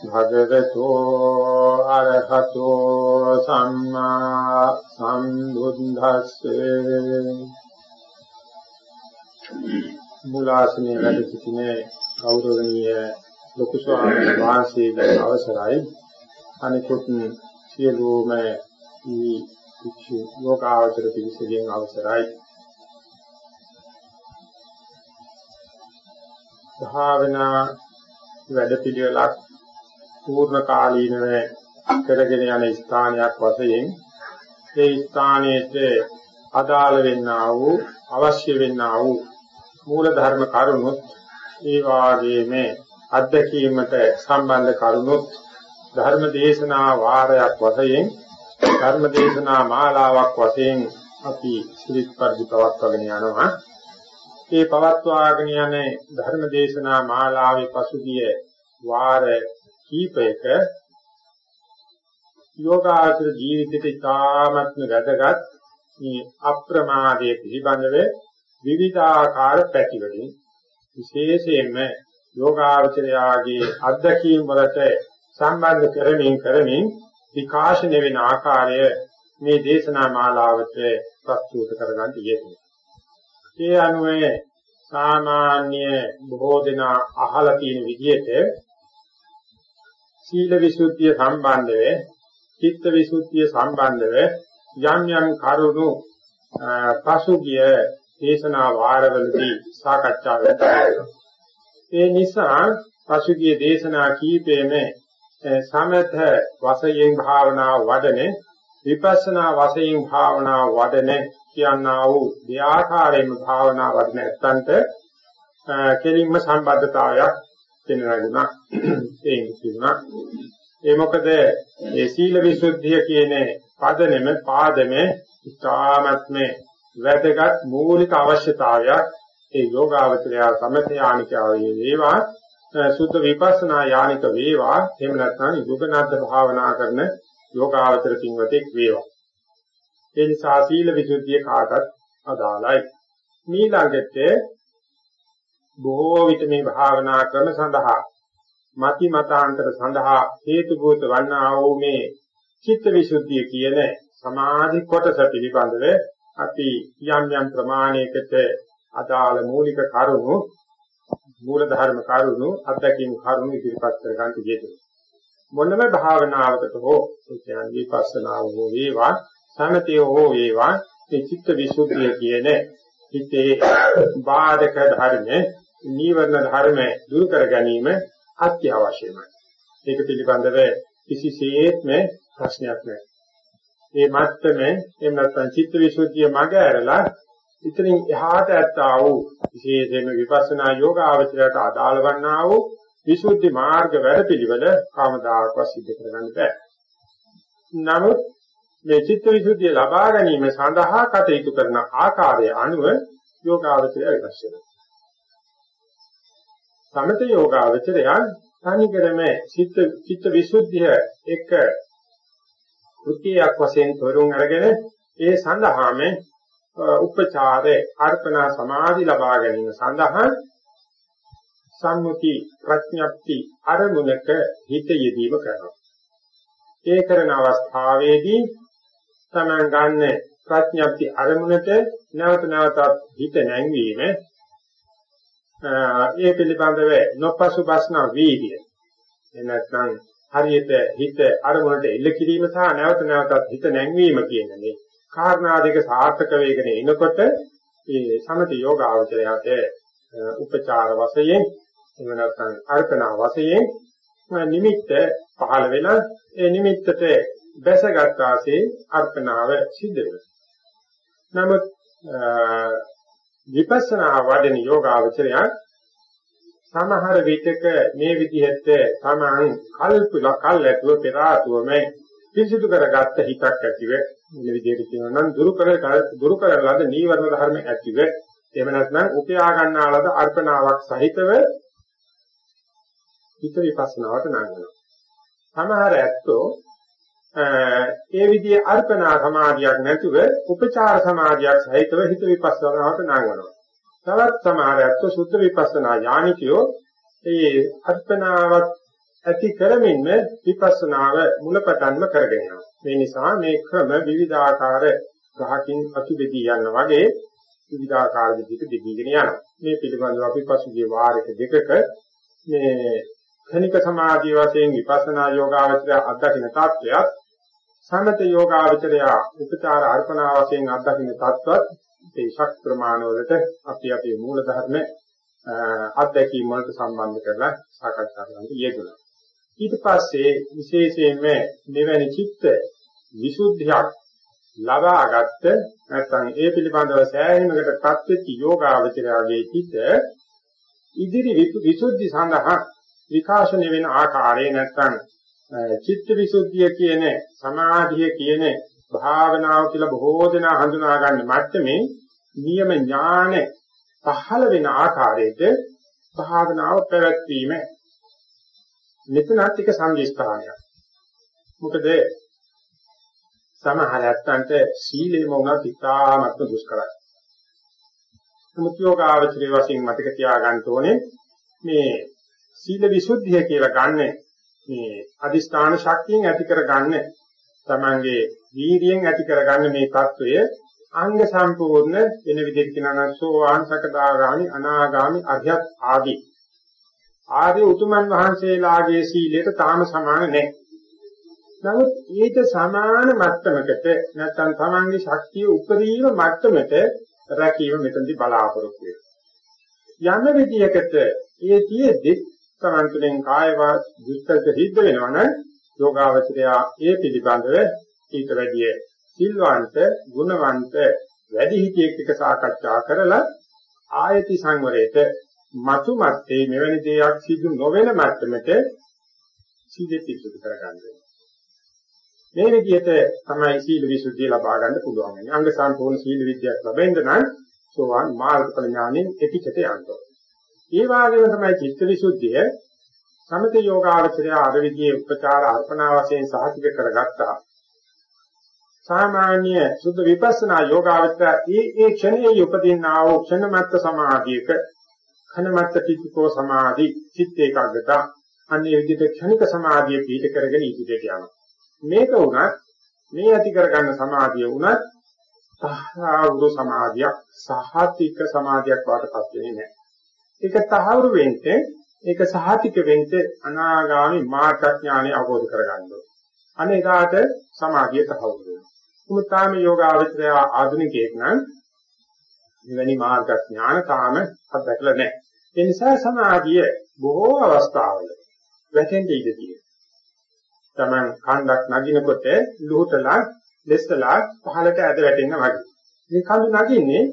භගවතු අරහතෝ සම්මා සම්බුද්දස්සේ. මුලාසනේ වැඩ සිටින ගෞරවනීය ලොකු ස්වාමීන් වහන්සේගේ අවසරයි. අනිකුත් සියලුම ಈ වික්ෂු ලෝකාවචර පිළිසෙලින් අවසරයි. භාවනා වැඩපිළිවෙලක් පූර්ණ කාලීනව කරගෙන යන ස්ථානයක් වශයෙන් ඒ ස්ථානයේට අදාළ වෙන්නා වූ අවශ්‍ය වෙන්නා වූ මූල ධර්ම කරුණුත් ඒ වාගේම අධ්‍යක්ීමට සම්බන්ධ කරුණුත් ධර්ම දේශනා වාරයක් වශයෙන් ධර්ම දේශනා මාලාවක් වශයෙන් අපි ශ්‍රීත් පරිදි පවත්වාගෙන යනවා. මේ පවත්වාගෙන යන ධර්ම දේශනා මාලාවේ පසුගිය වාර කීපයක යෝගාචර ජීවිතයට ඉතාමත්ම වැදගත් මේ අප්‍රමාදයේ පිළිබඳව විවිධාකාර පැතිවලින් විශේෂයෙන්ම යෝගාචරයාගේ අත්දැකීම් වලට සම්බන්ධ කරමින් කරමින් විකාශන වෙන ආකාරය මේ දේශනා මාලාවට ප්‍රස්තුත කරගන්න යෙදුණා. ඒ අනුව සාමාන්‍ය බොහෝ දෙනා අහලා තියෙන විදිහට සීල විසුද්ධිය සම්බන්ධව, චිත්ත විසුද්ධිය සම්බන්ධව යම් යම් කරුණු පසුගිය දේශනා වාරවලදී සාකච්ඡා වෙනවා. ඒ නිසා පසුගිය දේශනා කීපෙම සමත වශයෙන් භාවනා වඩන විපස්සනා වශයෙන් භාවනා වඩන කියනා වූ දෙආකාරයෙන්ම භාවනා වඩන ඇත්තන්ට කෙලින්ම සම්බද්ධතාවයක් වෙනවා ඒ කියනවා ඒ මොකද? ඒ සීල විසුද්ධිය කියන පදනෙම පාදම ඉතාමත්ම වැදගත් මූලික අවශ්‍යතාවයක්. ඒ යෝගාවචරය සමථ යානිකාවේ වේවා සුද්ධ විපස්සනා යානික වේවා එහෙම නැත්නම් යෝගනාද්ද භාවනා කරන යෝගාවචර පින්වතෙක් වේවා. ඒ නිසා සීල විසුද්ධිය කාටත් අදාළයි. ඊළඟට බොහෝ විට මේ භාවනා කරන සඳහා මති මතාන්තර සඳහා හේතු භූත වන්නා වූ මේ චිත්ත විසුද්ධිය කියන සමාධි කොටස පිළිබඳව අපි යම් යම් ප්‍රමාණයකට අදාළ මූලික කරුණු මූල ධර්ම කරුණු අත්දැකීම් කරුණු ඉදිරිපත් කර ගන්න තියෙනවා මොනම භාවනාවකට හෝ කියන්නේ විපස්සනාව හෝ වේවා සමතය හෝ වේවා මේ චිත්ත විසුද්ධිය කියන හිතේ බාධක ධර්ම නීවරණ ධර්ම දුරු කර ගැනීම අත්‍යවශ්‍යමයි. ඒක පිළිබඳව කිසිසේත්ම ප්‍රශ්නයක් නැහැ. මේ මත්තමේ එහෙම නැත්නම් චිත්තවිසුද්ධිය මඟ ඇරලා ඉතින් එහාට ඇත්තා වූ විශේෂයෙන්ම විපස්සනා යෝග ආචරයට අදාළ වන්නා වූ විසුද්ධි මාර්ග වැඩපිළිවෙල කාමදායකව සිද්ධ කරගන්න බෑ. නමුත් මේ චිත්තවිසුද්ධිය ලබා ගැනීම සඳහා කටයුතු කරන ආකාරය අනුව යෝගාවචරය වෙනස් වෙනවා. සමත යෝගාවචරය තනිකරම චිත්ත චිත්ත විසුද්ධිය එක කෘතියක් වශයෙන් තොරුන් අරගෙන ඒ සඳහාම උපචාරේ අර්පණා සමාධි ලබා ගැනීම සඳහා සම්මුති ප්‍රඥප්ති අරමුණක හිත යෙදීම කරනවා. ඒ කරන අවස්ථාවේදී තමන් ගන්න ප්‍රඥප්ති අරමුණට නැවත නැවතත් හිත නැංවීම ඒ පිළිබඳව නොපසුබස්න වීර්ය එනත්නම් හරියට හිත අරමුණට එල්ල කිරීම සහ නැවත නැවතත් හිත නැංවීම කියන මේ කාරණා දෙක සාර්ථක වේගනේ එනකොට ඒ සමත යෝග අවචරයට උපචාර වශයෙන් එහෙම නැත්නම් අර්පණා වශයෙන් නිමිත්ත පහළ වෙලා ඒ නිමිත්තට බැසගත් ආසේ අර්පණාව සිද්ධ වෙනවා. නමුත් විපස්සනා වඩන යෝගාවචරය සමහර විටක මේ විදිහට තමන් කල්පල කල් ඇතුව පෙර ආතුවම පිරිසිදු කරගත්ත හිතක් ඇතිව මේ විදිහට කියනවා නම් දුරු කර දුරු කරලාද නීවරණ ධර්ම ඇතිව එහෙම නැත්නම් උපයා ගන්නාලද අර්පණාවක් සහිතව හිත විපස්සනාවට නංගනවා. සමහර ඇත්තෝ ඒ විදිහේ අර්පණා සමාධියක් නැතුව උපචාර සමාධියක් සහිතව හිත විපස්සනාවට නංගනවා. තවත් සමහර ඇත්තෝ සුද්ධ විපස්සනා ඥානිකයෝ ඒ අර්පණාවක් ඇති කරමින්ම විපස්සනාව මුලපටන්ම කරගෙන යනවා. මේ නිසා මේ ක්‍රම විවිධාකාර ගහකින් අතු දෙදී යන වගේ විවිධාකාර විදිහට දෙදීගෙන යනවා. මේ පිළිබඳව අපි පසුගිය වාරයක දෙකක මේ ක්ෂණික සමාධිය වශයෙන් විපස්සනා යෝගාවචරය අත්දකින්න තත්ත්වයක් සමත යෝගාවචරය උපචාර අර්පණා වශයෙන් අත්දකින්න තත්ත්වත් ඒ ශක් ප්‍රමාණ වලට අපි අපේ මූල ධර්ම අත්දැකීම් වලට සම්බන්ධ කරලා සාකච්ඡා කරන්න යෙදුණා. ඊට පස්සේ විශේෂයෙන්ම මෙවැනි චිත්ත විසුද්ධියක් ලබාගත්ත නැත්නම් ඒ පිළිබඳව සෑහීමකට පත්වෙච්ච යෝගාවචරයාගේ චිත්ත ඉදිරි විසුද්ධි සඳහා විකාශනය වෙන ආකාරය නැත්නම් චිත්ත විසුද්ධිය කියන සමාධිය කියන භාවනාව කියලා බොහෝ දෙනා හඳුනා ගන්න මට්ටමේ නියම ඥාන පහළ වෙන ආකාරයට භාවනාව පැවැත්වීම මෙතනත් එක සංදිස්ථානයක්. මොකද සමහර ඇත්තන්ට සීලෙම වුණත් ඉතාමත්ම දුෂ්කරයි. නමුත් යෝගාවචරයේ වශයෙන් මතක තියාගන්න ඕනේ මේ සීල විසුද්ධිය කියලා ගන්න මේ අදිස්ථාන ශක්තියෙන් ඇති කරගන්න තමන්ගේ වීර්යයෙන් ඇති කරගන්න මේ தত্ত্বය අංග සම්පූර්ණ වෙන විදිහට කියනවා සෝවාන් සකදාගාමි අනාගාමි අධ්‍යත් ආදී ආදී උතුමන් වහන්සේලාගේ සීලයට තාම සමාන නැහැ. නමුත් ඊට සමාන මට්ටමකට නැත්නම් තමන්ගේ ශක්තිය උපරිම මට්ටමට රැකීම මෙතනදී බලාපොරොත්තු වෙනවා. යම් විදියකට ඒතියෙදි තියේදී තමන්තුලෙන් කාය වාච දුක්ඛ සිද්ධ වෙනවනම් යෝගාවචරය ඒ පිළිබඳව ඊට වැඩිය සිල්වන්ත ගුණවන්ත වැඩි හිතියෙක් එක සාකච්ඡා කරලා ආයති සංවරයට මතු මැත්තේ මෙවැනි දෙයක් සිදු නොවන මට්ටමට සීලෙ පිරිසුදු කරගන්න මේ විදිහට තමයි සීල විසුද්ධිය ලබා ගන්න පුළුවන්. අංග සම්පූර්ණ සීල විද්‍යාවක් ලැබෙන්න නම් සෝවාන් මාර්ගඵල ඥානෙන් එපිටට යන්න ඕනේ. ඒ වගේම තමයි චිත්ත විසුද්ධිය සමත යෝගාචරය අර විදිහේ උපචාර අර්පණා වශයෙන් සාහිතික කරගත්තා. සාමාන්‍ය සුද්ධ විපස්සනා යෝගාචරය ඒ ඒ ක්ෂණයේ උපදින්නා වූ ක්ෂණමත්ත සමාධියක ක්ෂණමත්ත පිටිකෝ සමාධි චිත්ත ඒකාග්‍රත අන්නේ විදිහට ක්ෂණික සමාධිය පිට කරගෙන ඉදිරියට යනවා. මේක උනත් මේ ඇති කරගන්න සමාධිය උනත් සහවුරු සමාධියක් සහතික සමාධියක් වාටපත් වෙන්නේ නැහැ. ඒක තහවුරු වෙන්න ඒක සහතික වෙන්න අනාගාමි මාර්ගඥානෙ අවබෝධ කරගන්න ඕනේ. අනේකාට සමාධිය තහවුරු වෙනවා. උමුතාම යෝගාවචරය ආධුනිකයෙක් නම් මෙවැනි මාර්ගඥාන තාම අත්දැකලා නැහැ. ඒ නිසා සමාධිය බොහෝ අවස්ථාවල වැටෙන්න ඉඩ තියෙනවා. Taman කන්දක් නගිනකොට ලුහුටලා ලෙස්සලා පහළට ඇද වැටෙන්න වගේ. මේ කඳු නගින්නේ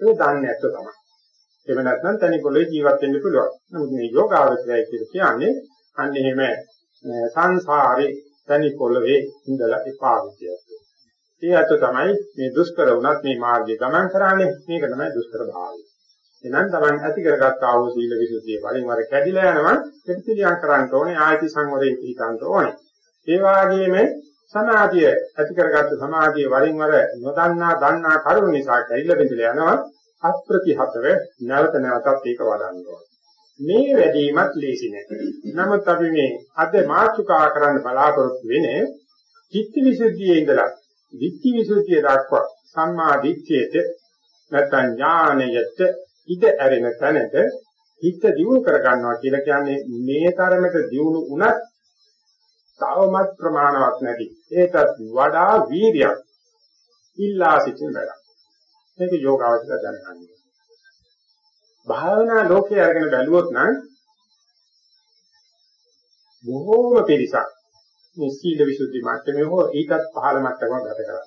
ඒ දන්නේ නැත්නම් තමයි. එහෙම නැත්නම් තනි පොළේ ජීවත් වෙන්න පුළුවන්. නමුත් මේ යෝගාවචරය කියලා කියන්නේ අන්න එහෙම සංසාරේ තනි පොළවේ ඉඳලා එපා විදියට. ඒ අත තමයි මේ දුෂ්කර වුණත් මේ මාර්ගය ගමන් කරන්නේ. මේක තමයි දුෂ්කර භාවය. එහෙනම් තමන් ඇති කරගත් ආ වූ සීල විසුද්ධිය වලින් වර කැඩිලා යනවා ප්‍රතිපිලියම් කරන්න ඕනේ ආයති සංවරේ පිටන්ට ඕනේ. ඒ වගේම සමාධිය ඇති කරගත්ත සමාධිය වරින් වර නොදන්නා දන්නා කරුණ නිසා කැරිලා බිඳලා යනවා අප්‍රතිහතව නැවත නැවතත් ඒක වඩන්නවා. මේ වැඩිමත් ලේසි නෑ. නමුත් අපි මේ අද මාතෘකා කරන්න බලාපොරොත්තු වෙන්නේ චිත්ත විසුද්ධියේ ඉඳලා ධිට්ඨි විසුද්ධිය දක්වා සම්මා දිට්ඨියට නැත්නම් ඥානයට ඉද ඇරෙන තැනට හිත දියුණු කර ගන්නවා කියලා කියන්නේ මේ තරමට දියුණු වුණත් තවමත් ප්‍රමාණවත් නැති ඒකත් වඩා වීර්යයක් ඉල්ලා සිටින වැඩක් මේක යෝගාවචර දැනගන්න භාවනා ලෝකයේ අරගෙන බැලුවොත් නම් බොහෝම පිරිසක් මේ සීල විසුද්ධි මට්ටමේ හෝ ඊටත් පහළ මට්ටමක ගත කරන්නේ.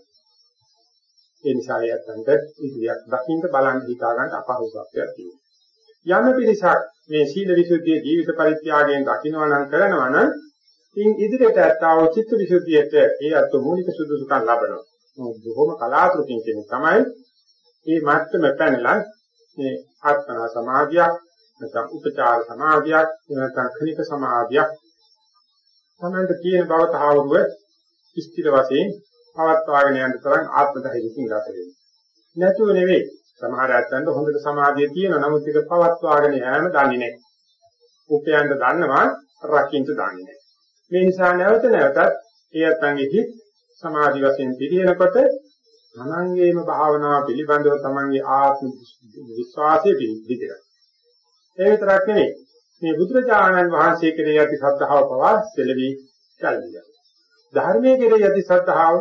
ඒ නිසා යත්තන්ට ඉදිරියක් දකින්න බලන්න හිතා ගන්න අපහසුතාවයක් තියෙනවා. යම් පිරිසක් මේ සීල විසුද්ධියේ ජීවිත පරිත්‍යාගයෙන් දකින්නවා නම් කරනවා නම් ඉන් ඉදිරියට ඇත්තව චිත්ත විසුද්ධියට ඒ අත් මූලික සුදුසුකම් ලබනවා. බොහොම කලාතුරකින් කියන තමයි මේ මට්ටම පැනලා මේ ආත්ම සමාධියක් නැත්නම් උපචාර සමාධියක් නැත්නම් ක්ෂණික සමාධියක් තමයි කියන බව තහවුරුව ස්ථිර වශයෙන් පවත්වාගෙන යන්න තරම් ආත්ම ධෛර්යකින් ගත වෙනවා. නැතුව නෙවෙයි සමහර ඇත්තන්ට හොඳට සමාධිය තියෙනවා නමුත් ඒක පවත්වාගෙන යෑම දන්නේ නැහැ. උපයන්න දන්නවා රකින්න දන්නේ නැහැ. මේ නිසා නැවත නැවතත් ඒ ඇත්තන්ගේ හිත් සමාධි වශයෙන් පිළිහෙනකොට තමන්ගේම භාවනාව පිළිබඳව තමන්ගේ ආත්ම විශ්වාසය පිළිබඳව. ඒ විතරක් නෙවෙයි මේ බුදුරජාණන් වහන්සේ කෙරෙහි ඇති ශ්‍රද්ධාව පවා සෙලවි කල්විය. ධර්මයේ කෙරෙහි ඇති ශ්‍රද්ධාව,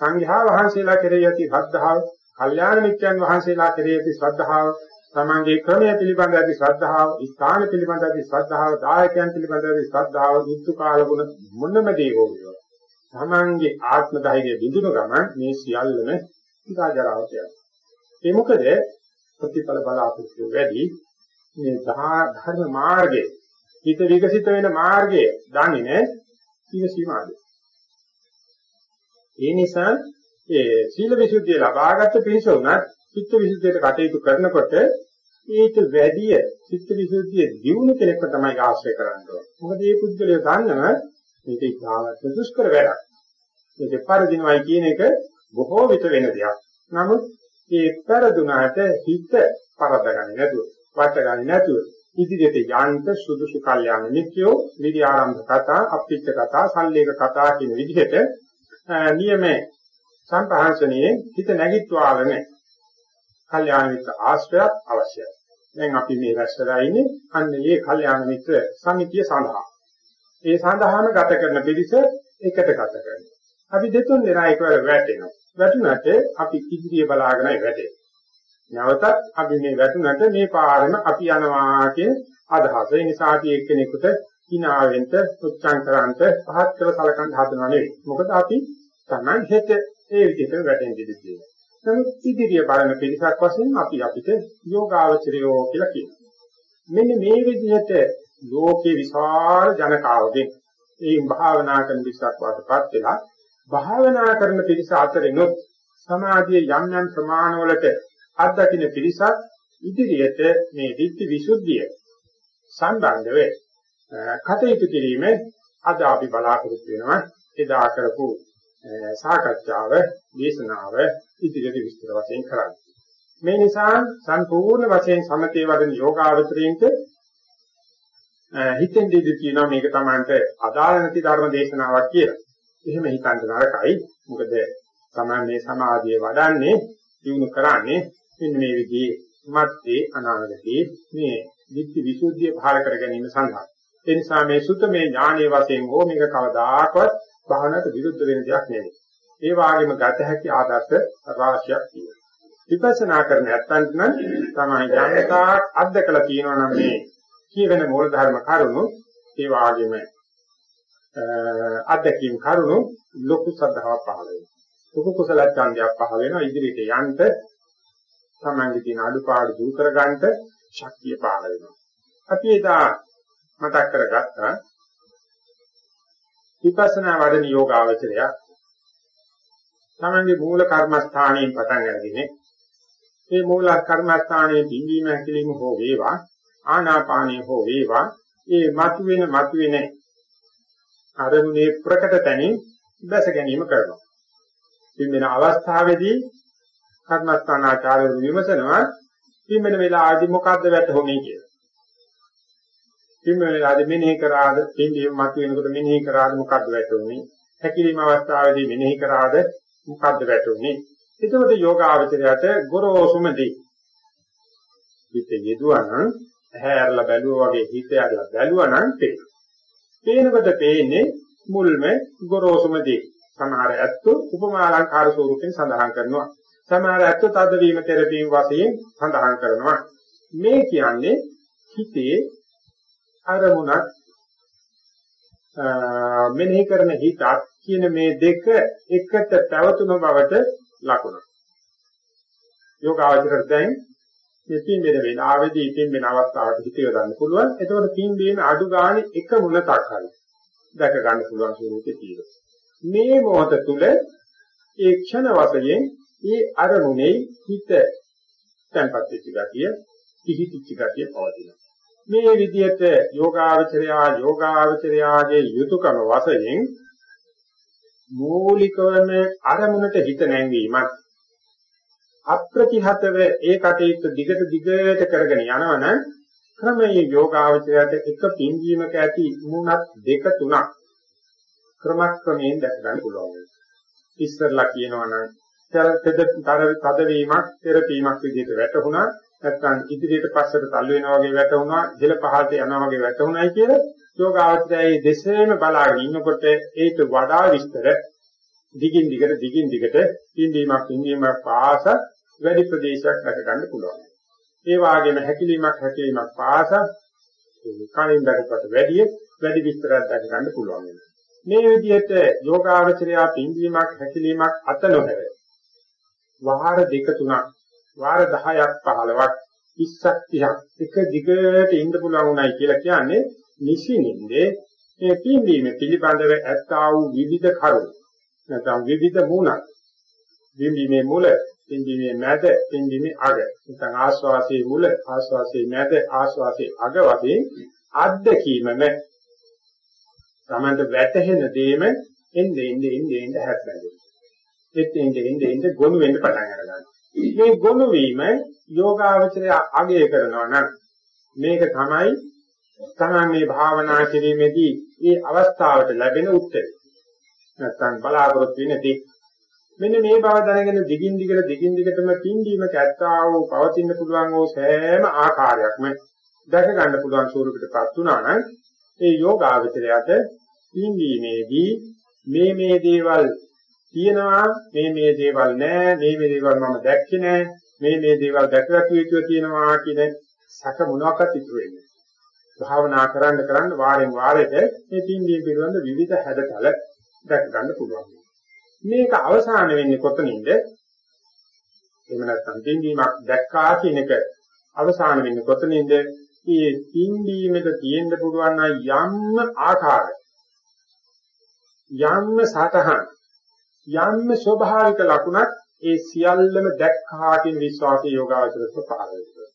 සංඝයා වහන්සේලා කෙරෙහි ඇති ශ්‍රද්ධාව, කල්යාණ මිත්‍යන් වහන්සේලා කෙරෙහි ඇති ශ්‍රද්ධාව, තමන්ගේ ක්‍රමය පිළිබඳ ඇති ශ්‍රද්ධාව, ස්ථාන පිළිබඳ ඇති ශ්‍රද්ධාව, දායකයන් පිළිබඳ ඇති ශ්‍රද්ධාව, දුක්ඛ කාල ගුණ මොනම දේ හෝ තමන්ගේ ආත්ම ධෛර්යය බිඳුන ගමන් මේ සියල්ලම ඉරාජරාවට යනවා. ඒ මොකද ප්‍රතිඵල බලාපොරොත්තු වැඩි මේ ධර්ම මාර්ගය හිත විකසිත වෙන මාර්ගය දන්නේ නැහැ සීලසීමාද. ඒ නිසා ඒ සීල විසුද්ධිය ලබාගත් පිරිස උනත් චිත්ත විසුද්ධියට කටයුතු කරනකොට ඊට වැඩිය චිත්ත විසුද්ධිය දියුණු කෙනෙක්ව තමයි ආශ්‍රය කරන්න ඕනේ. මොකද මේ පුද්ගලයා දන්නව මේක ඉතාමත් දුෂ්කර වැඩක්. මේක පරිදිනවයි කියන එක බොහෝ විට වෙන දෙයක්. නමුත් ඒ පෙරදුනාට හිත පරදගන්නේ නැතුව වට ගන්නේ නැතුව ඉදිරියට යන්න සුදුසු කල්යාණ මිත්‍යෝ විදි ආරම්භ කතා අපිච්ච කතා සල්ලේක කතා කියන විදිහට නියම සම්පහන්සනයේ හිත නැගිට්වාගෙන කල්යාණ මිත්‍ර ආශ්‍රයයක් අවශ්‍යයි. දැන් අපි මේ රැස්වලා ඉන්නේ අන්න ඒ කල්යාණ මිත්‍ර සමිතිය සඳහා. ඒ සඳහාම ගත කරන පිළිස එකට ගත කරනවා. අපි දෙතුන් දෙනා එකවර වැටෙනවා. වැටුණාට අපි ඉදිරිය බලාගෙනයි වැටෙන්නේ. නැවතත් අපි මේ වැටුණට මේ පාරම අපි යනවා කියන අදහස. ඒ නිසා අපි එක්කෙනෙකුට කිනාවෙන්ට උච්චාන් කරන්ට පහත් කළ සලකන්න හදනව නෙවෙයි. මොකද අපි Taman හෙට ඒ විදිහට වැටෙන්න දෙන්නේ. නමුත් ඉදිරිය බලන පිරිසක් වශයෙන් අපි අපිට යෝගාවචරයෝ කියලා කියනවා. මෙන්න මේ විදිහට ලෝකේ විශාල ජනකාවගෙන් ඒ භාවනා කරන පිරිසක් වාටපත් වෙලා භාවනා කරන පිරිස අතරිනුත් සමාධියේ යම් යම් ප්‍රමාණවලට අත්දකින්න පිරිසක් ඉදිරියට මේ ධිට්ඨි විසුද්ධිය සම්බන්ධව කටයුතු කිරීම අද අපි බලාපොරොත්තු වෙනවා එදා කරපු සාකච්ඡාව දේශනාව ඉදිරියට විස්තර වශයෙන් කරන්න. මේ නිසා සම්පූර්ණ වශයෙන් සමතේ වඩන යෝගාවචරයෙන්ට හිතෙන් දෙවි කියනවා මේක තමන්ට අදාළ නැති ධර්ම දේශනාවක් කියලා. එහෙම හිතන්න නරකයි. මොකද තමන් මේ සමාධිය වඩන්නේ දිනු කරන්නේ මෙන්න මේ විදිහේ මැත්තේ අනාගතයේ මේ විත්ති විසුද්ධිය පහල කර ගැනීම සඳහා ඒ නිසා මේ සුත්තමේ ඥානීය වශයෙන් හෝ මේක කවදාකවත් භාවනාවට විරුද්ධ වෙන දෙයක් නෙවෙයි. ඒ වගේම ගත හැකි ආදර්ශ රාශියක් තියෙනවා. විපස්සනා කරන නැත්තන්ට නම් තමයි ඥානතා අධ්‍යකලා තියෙනවා නම් මේ කියවෙන මූල ධර්ම කරුණු ඒ වගේම අධ්‍යක්ීම් කරුණු ලොකු සද්ධාාවක් පහළ වෙනවා. ලොකු කුසල ඡන්දයක් පහළ වෙනවා ඉදිරියට යන්න තමන්ගේ තියෙන අඩුපාඩු දුරු කරගන්නට ශක්තිය පහළ වෙනවා. අපි එදා මතක් කරගත්තා විපස්සනා වඩන යෝගාවචරය තමන්ගේ මූල කර්මස්ථානයෙන් පටන් අරගෙන මේ මූල කර්මස්ථානයේ බිඳීම හැකිලිම හෝ වේවා ආනාපානිය හෝ වේවා ඒ මතුවෙන මතුවෙන අරමුණේ ප්‍රකට තැනින් දැස ගැනීම කරනවා. පින්බෙන අවස්ථාවේදී කර්මස්ථානාචාර්ය විමසනවා පින්බෙන වෙලාවදී මොකද්ද වැටහොනේ කියලා. පින්බෙන වෙලාවදී මෙනෙහි කරාද පින්බීම මත වෙනකොට මෙනෙහි කරාද මොකද්ද වැටුනේ? හැකිලිම අවස්ථාවේදී මෙනෙහි කරාද මොකද්ද වැටුනේ? එතකොට යෝගාවචරයට ගොරෝසුමදී හිත යෙදුවා නම් ඇහැරලා බැලුවා වගේ හිත ඇරලා බැලුවා නම් පේනවා. පේනකොට පේන්නේ මුල්ම ගොරෝසුමදී. සමහර ඇත්තෝ උපමා අලංකාර ස්වරූපෙන් සඳහන් කරනවා. සමහර ඇත්තෝ තදවීම තෙරපීම වශයෙන් සඳහන් කරනවා. මේ කියන්නේ හිතේ අරමුණක් මෙනෙහි කරන හිතක් කියන මේ දෙක එකට පැවතුන බවට ලකුණු. යෝගාවචර දැන් මේ පින්බෙන වෙලාවේදී පින්බෙන අවස්ථාවට හිත යොදන්න පුළුවන්. එතකොට පින්බීම අඩු ගානේ එක මුලක් හරි දැක ගන්න පුළුවන් ස්වරූපේ තියෙනවා. මේ මොහොත තුල ඒ ක්ෂණ වශයෙන් ඒ අරමුණේ හිත තැන්පත් වෙච්ච ගතිය, පිහිටිච්ච ගතිය පවතිනවා. මේ විදිහට යෝගාවචරයා යෝගාවචරයාගේ යුතුයකම වශයෙන් මූලිකවම අරමුණට හිත නැංවීමත් අප්‍රතිහතව ඒ කටයුත්ත දිගට දිගට කරගෙන යනවනම් ක්‍රමයේ යෝගාවචරයට එක පින්වීමක ඇති මුණක් දෙක තුනක් ක්‍රමක්‍රමයෙන් දැක ගන්න පුළුවන්. ඉස්සරලා කියනවනම් තද තද වීමක් තෙරපීමක් විදිහට වැටුණා නැත්නම් ඉදිරියට පස්සට තල්ලු වෙනවා වගේ වැටුණා ඉහළ පහළට යනවා වගේ වැටුණායි කියලා යෝගාවචරයේ දෙසේම බලාගෙන ඉන්නකොට ඒක වඩා විස්තර දිගින් දිගට දිගින් දිගට පින්වීමක් පින්වීමක් පාස වැඩි ප්‍රදේශයක් දැක ගන්න පුළුවන්. ඒ වගේම හැකිලීමක් හැකිලීමක් පාස කලින් දැකපට වැඩි වැඩි විස්තරයක් දැක ගන්න පුළුවන්. මේ විදිහට යෝගාවචරය පින්වීමක් හැකිලීමක් අත නොහැර වාර දෙක තුනක් වාර 10ක් 15ක් 20ක් 30ක් එක දිගට ඉන්න පුළුවන් උනායි කියලා කියන්නේ නිසින්ින්දේ මේ පින්වීම පිළිබඳව ඇත්තා වූ විවිධ කරුණු නැත්නම් විවිධ මුණක් පින්වීමේ මුල පින්දීමේ මැද පින්දීමේ අග. නැත්නම් ආස්වාසේ මුල ආස්වාසේ මැද ආස්වාසේ අග වශයෙන් අත්දැකීමම තමන්ට වැටහෙන දේම එන්නේ එන්නේ එන්නේ එන්නේ හැප්පෙනවා එත් එන්නේ එන්නේ එන්නේ ගොනු වෙන්න පටන් ගන්නවා මේ ගොනු වීම යෝගාවචරය අගය කරනවා නම් මේක තමයි තමයි මේ භාවනා කිරීමේදී මේ අවස්ථාවට ලැබෙන උත්තරය. නැත්නම් බලාපොරොත්තු වෙන දේ. මෙන්න මේ බව දැනගෙන දිගින් දිගට දිගින් දිගටම පින්දීම කැත්තා වූ පවතින්න පුළුවන් ඕ සෑම ආකාරයක්ම දැක ගන්න පුළුවන් ස්වරූපයකටපත් වුණා නම් ඒ යෝගාවචරයට පින්දීමේදී මේ මේ දේවල් තියෙනවා මේ මේ දේවල් නෑ මේ මේ දේවල් මම දැක්කේ නෑ මේ මේ දේවල් දැකලා කියුවා තියෙනවා කියන සැක මොනවාකට ඉතුරු වෙන්නේ භාවනා කරන්න කරන්න වාරෙන් වාරයට මේ පින්දීම පිළිබඳ විවිධ හැඩතල දැක ගන්න පුළුවන්. මේක අවසාන වෙන්නේ කොතනින්ද? එහෙම නැත්නම් පින්දීමක් දැක්කා කියන එක අවසාන වෙන්නේ කොතනින්ද? මේ පින්දීමක තියෙන්න පුළුවන් යම්ම ආකාරය යම්ම සතහන් යම්ම ස්වභාවික ලකුණක් ඒ සියල්ලම දැක්කා කියන විශ්වාසය යෝගාවචරයට පහළ වෙනවා.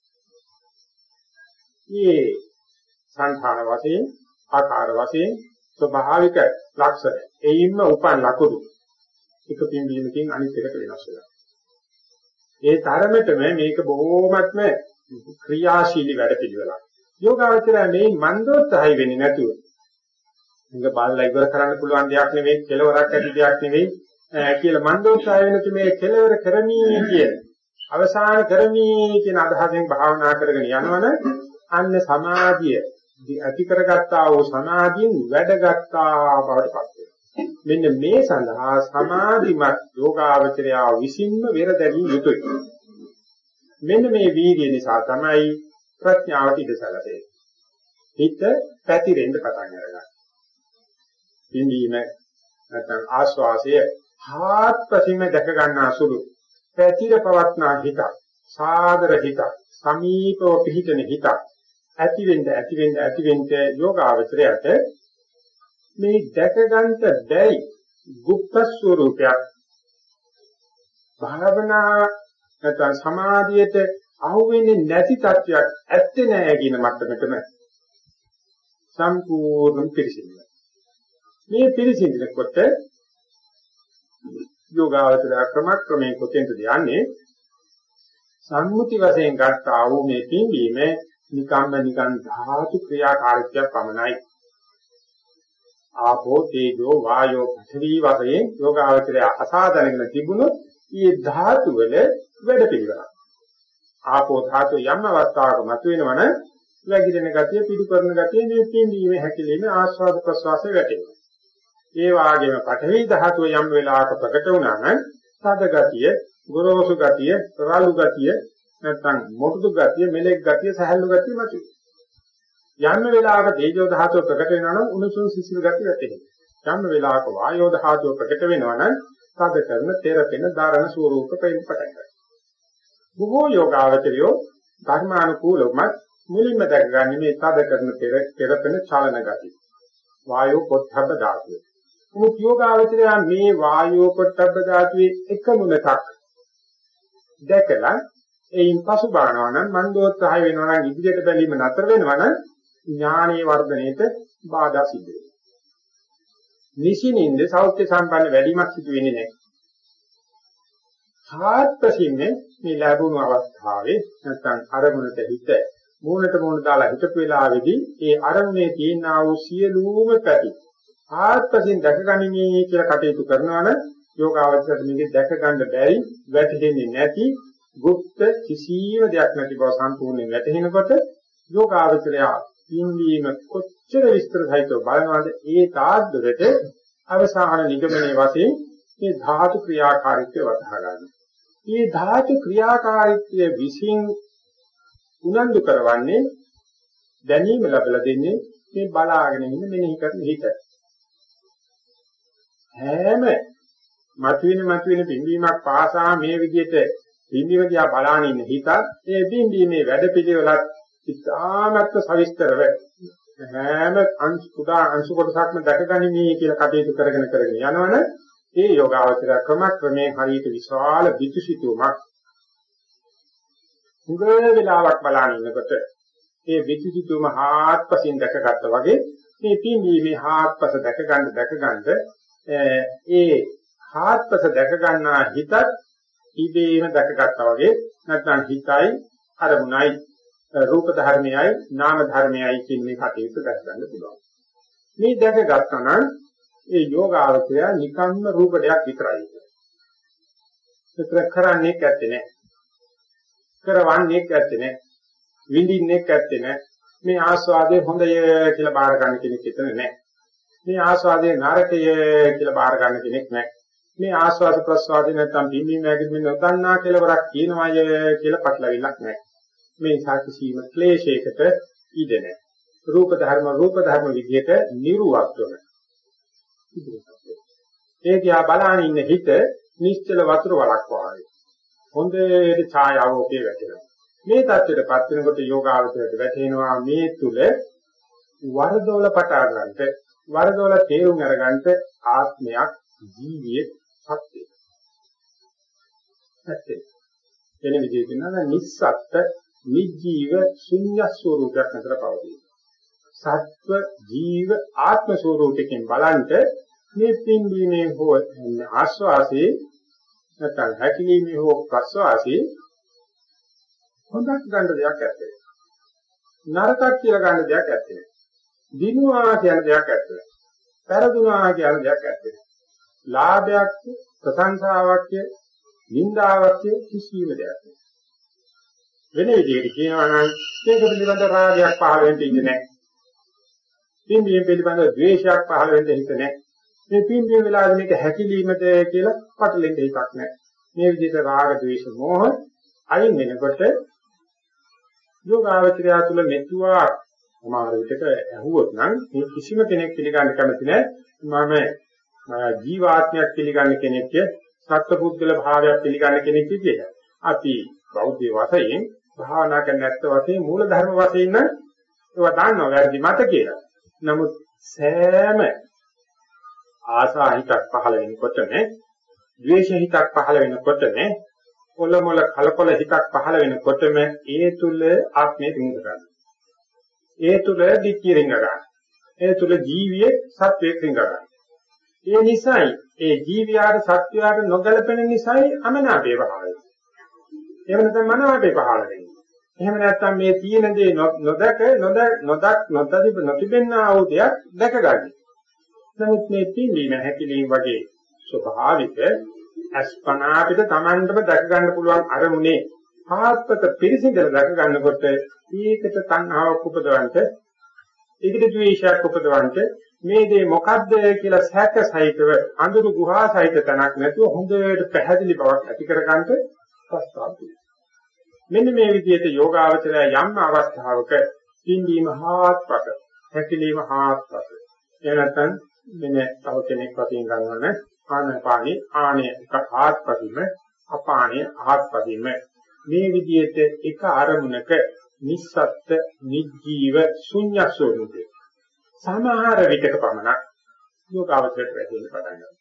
මේ සංඛාර වශයෙන් ආකාර වශයෙන් ස්වභාවික ලක්ෂණ එයින්ම උපන් ලකුණු එක පින්වීමකින් අනිත් එකට වෙනස් වෙනවා. ඒ තරමටම මේක බොහෝමත්ම ක්‍රියාශීලී වැඩ පිළිවෙලක්. යෝගාවචරය මේ මන්දෝත්සහයි වෙන්නේ නැතුව. මේක බල්ලා ඉවර කරන්න පුළුවන් දෙයක් නෙවෙයි, කෙලවරක් ඇති දෙයක් නෙවෙයි කියලා මන්දෝත්සහය වෙනතු මේ කෙලවර කරමී කියන අවසාන කරමී කියන අදහසෙන් භාවනා කරගෙන යනවනේ අන්න සමාධිය ඇති කරගත්තා වූ සමාධියෙන් වැඩගත්තා බවට පත් වෙනවා. මෙන්න මේ සඳහා සමාධිමත් යෝගාවචරය විසින්ම වෙර දැරිය යුතුයි. මෙන්න මේ වීර්ය නිසා තමයි ප්‍රඥාවට ඉඩ සැලසෙන්නේ. හිත පැතිරෙන්න පටන් ගන්නවා. පින්දීම නැත්නම් ආස්වාසය හාත්පසින්ම දැක ගන්නා සුළු පැතිර පවත්නා හිත සාදර හිත සමීපව පිහිටන හිත ඇතිවෙන්න ඇතිවෙන්න ඇතිවෙන්න යෝගාවචරයට මේ දැක ගන්නට බැයි গুপ্ত ස්වરૂපයක් භාවනා නැත්නම් සමාධියට අහුවෙන්නේ නැති තත්වයක් ඇත්තේ නැහැ කියන මට්ටමටම සම්පූර්ණ පිළිසිඳිලා මේ පිළිසිඳිනකොට යෝගාවචර ක්‍රමක්‍රමයෙන් කොතෙන්ද යන්නේ? සම්මුති වශයෙන් ගත්තා වූ මේ පින්වීම නිකම්ම නිකන් ධාතු ක්‍රියාකාරීත්වයක් පමණයි. ආපෝ තේජෝ වායෝ පඨවි වශයෙන් යෝගාවචරය අසාධනගෙන තිබුණොත් ඊ ධාතු වල වැඩ පිළිවෙලක් ආපෝ ධාතු යම් අවස්ථාවක මතුවෙනවන වැగిරෙන ගතිය පිටු කරන ගතිය මේ පින්වීම හැකිලිම ආස්වාද ප්‍රසවාසයේ වැටෙනවා ඒ වාගේම පඨවි ධාතුව යම් වෙලාවක ප්‍රකට වුණා නම් සාද ගතිය, ගොරෝසු ගතිය, රාලු ගතිය, නැත්නම් මොටුදු ගතිය, මෙලෙක් ගතිය, සහැල්ලු ගතිය මතුවේ. යම් වෙලාවක තේජෝ ධාතුව ප්‍රකට වෙනවා නම් උණුසුම් සිසිල් ගතිය වැටෙනවා. යම් වෙලාවක වායෝ ධාතුව ප්‍රකට වෙනවා නම් සාද කරන තෙරපෙන ධාරණ ස්වરૂප පෙන්න පටන් ගන්නවා. බොහෝ යෝගාවචරයෝ ධර්මානුකූලවම මුලින්ම දැකගන්නේ මේ සාද කරන තෙරපෙන චලන ගතිය. වායෝ පොට්ටබ්බ ධාතුව. මුත් යෝගාවචරය මේ වායෝ පොට්ටබ්බ ධාතුවේ එක මුලක් දැකලා එයින් පසු බානවා නම් මන්දෝත්සහය වෙනවා නම් ඉදිරියට බැලීම නතර වෙනවා නම් ඥානීය වර්ධනයේට බාධා සිද්ධ වෙනවා. නිසිනින්ද සෞඛ්‍ය සම්පන්න වැඩිමක් සිදු වෙන්නේ නැහැ. ආත්පසින් මේ ලැබුණු අවස්ථාවේ නැත්නම් අරමුණට හිත මූණට මූණ දාලා හිතපු වෙලාවේදී ඒ අරමුණේ තියෙනා වූ සියලුම පැති ආත්පසින් දැකගනිමි කියලා කටයුතු කරනවනම් යෝගාවචරයට මේක දැක ගන්න බැරි වැටහෙන්නේ නැති গুপ্ত කිසියම් දෙයක් නැති බව සම්පූර්ණයෙන් වැටහෙනකොට යෝගාවචරය පින්වීම කොච්චර විස්තර සහිතව බලනවාද ඒ තාද්දරට අවසාන නිගමනයේ වශයෙන් මේ ධාතු ක්‍රියාකාරීත්වය වටහා ගන්නවා. මේ ධාතු ක්‍රියාකාරීත්වය විසින් උනන්දු කරවන්නේ දැනීම ලැබලා දෙන්නේ මේ බලාගෙන ඉන්න මෙනෙහි කරන හිත. හැම මතුවෙන මතුවෙන පිම්බීමක් පාසා මේ විදිහට පිම්බීම දිහා බලාගෙන ඉන්න හිතත් ඒ පිම්බීමේ වැඩ පිළිවෙලත් ඉතාමත්ව සවිස්තරව හැම අංශු කුඩා අංශු කොටසක්ම දැකගනිමි කියලා කටයුතු කරගෙන කරගෙන යනවනේ ඒ යෝගාවචර ක්‍රමක්‍රමයෙන් හරියට විශාල විචිතුමක් හුඟ වෙලාවක් බලන ඉන්නකොට මේ විචිතුම හාත්පසින් දැකගත්තා වගේ මේ පිම්බීමේ හාත්පස දැක ගන්න දැක ගන්න ඒ හාත්පස දැක ගන්නා හිතත් ඉබේම දැකගත්තා වගේ නැත්නම් හිතයි අරමුණයි. රූප ධර්මයයි නාම ධර්මයයි කියන මේ කටයුතු දැක ගන්න පුළුවන්. මේ දැක ගත්තා නම් ඒ යෝගාවචය නිකම්ම රූප දෙයක් විතරයි. ඒතර කරන්නේ නැත්තේ නෑ. කරවන්නේ නැත්තේ නෑ. විඳින්නේ නැත්තේ නෑ. මේ ආස්වාදයේ හොඳය කියලා බාර ගන්න කෙනෙක් එතන නෑ. මේ ආස්වාදයේ නරකය කියලා බාර ගන්න කෙනෙක් නෑ. මේ ආස්වාද ප්‍රස්වාදේ නැත්තම් පිම්බීම නැගිටින්න නොදන්නා කියලා වරක් කියනවාය කියලා පටලවිලක් නෑ. මේ සාකිසීම ක්ලේශයකට ඉඩ නැහැ. රූප ධර්ම රූප ධර්ම විදිහට නිර්වත් වෙන. ඒ දිහා බලන ඉන්න හිත නිශ්චල වතුර වලක් වගේ. හොඳට ඡායාවෝකේ වැටෙනවා. මේ தත්ත්වයටපත් වෙනකොට යෝගාවචරයට වැටෙනවා මේ තුල වරදොල පටා ගන්නට වරදොල තේරුම් අරගන්නට ආත්මයක් ජීවියේ සත්‍යය. සත්‍යය. එන විදිහට නේද නිස්සත්ත්‍ය නිජීව ශුන්‍ය ස්වરૂපයක් අතර පවතී. සත්ව ජීව ආත්ම ස්වરૂපයෙන් බලන්ට මේ පින්දීමේ හෝ ආස්වාසේ නැත්නම් හැකිලීමේ හෝ ප්‍රස්වාසේ හොඳක් ගන්න දෙයක් ඇත්තේ. නරකක් කියලා ගන්න දෙයක් ඇත්තේ. දිනුවා කියන දෙයක් ඇත්තේ. පෙරදුනා කියන දෙයක් ඇත්තේ. ලාභයක් ප්‍රශංසාවක් නින්දාවක් කිසිම දෙයක් නෑ. වෙන විදිහට කියනවා නම් මේක පිළිබඳ රාගයක් පහළ වෙන්න ඉන්නේ නැහැ. පින්බියෙන් පිළිබඳ ද්වේෂයක් පහළ වෙන්න හිත නැහැ. මේ පින්බිය වෙලාවේ මේක හැකිලීමද කියලා පටලෙන්න හිතක් නැහැ. මේ විදිහට රාග ද්වේෂ මෝහ අයින් වෙනකොට යෝගාවචරය තුළ මෙතුවා සමහර විටක ඇහුවොත් නම් මේ කිසිම කෙනෙක් පිළිගන්න කැමති නැහැ. මම ජීවාත්මයක් පිළිගන්න කෙනෙක්ය සත්පුද්ගල භාවයක් පිළිගන්න කෙනෙක් කියලා. අපි බෞද්ධ වශයෙන් භාවනා කරන්න නැත්ත වශයෙන් මූල ධර්ම වශයෙන් නම් ඒවා දන්නවා වැරදි මත කියලා. නමුත් සෑම ආසා හිතක් පහළ වෙනකොටම, ද්වේෂ හිතක් පහළ වෙනකොටම, කොළමොළ කලකොල හිතක් පහළ වෙනකොටම ඒ තුල ආත්මය දිනු ගන්නවා. ඒ තුල දික්කිය රිංග ගන්නවා. ඒ තුල ජීවියේ සත්වයේ රිංග ගන්නවා. ඒ නිසයි ඒ ජීවියාට සත්වයාට නොගැලපෙන නිසයි අමනාපේ පහළ වෙන්නේ. එහෙම නැත්නම් මනාපේ පහළ වෙන්නේ. එහෙම නැත්නම් මේ තියෙන දේ නොදක නොදක් නොදක නොතිබෙනා වූ දෙයක් දැකගන්න. නමුත් මේ පිළිම හැකිලිම වගේ ස්වභාවික අස්පනා අපිට Tamanටම දැක ගන්න පුළුවන් අරමුණේ ආත්මක පිරිසිදල දැක ගන්නකොට ඒකට තණ්හාවක් උපදවන්නට ඒකට ද්වේෂයක් උපදවන්නට මේ දේ මොකද්ද කියලා සැක සහිතව අඳුරු ගුහා සහිත තැනක් නැතුව හොඳට පැහැදිලි බවක් ඇති කරගන්නට ප්‍රස්තාව මෙන්න මේ විදිහට යෝගාවචරය යම් අවස්ථාවක පින්දීම හාත්පස හැකිලිම හාත්පස එහෙම නැත්නම් මෙන්න තව කෙනෙක් වශයෙන් ගන්නවනේ ආනපානි ආණය එක ආත්පසින්ම අපාණය ආත්පසින්ම මේ විදිහට එක අරමුණක නිස්සත්ත නිජීව ශුන්‍ය ස්වરૂපේ සමහර විටක පමණක් යෝගාවචරයට වැටෙන්න පටන් ගන්නවා.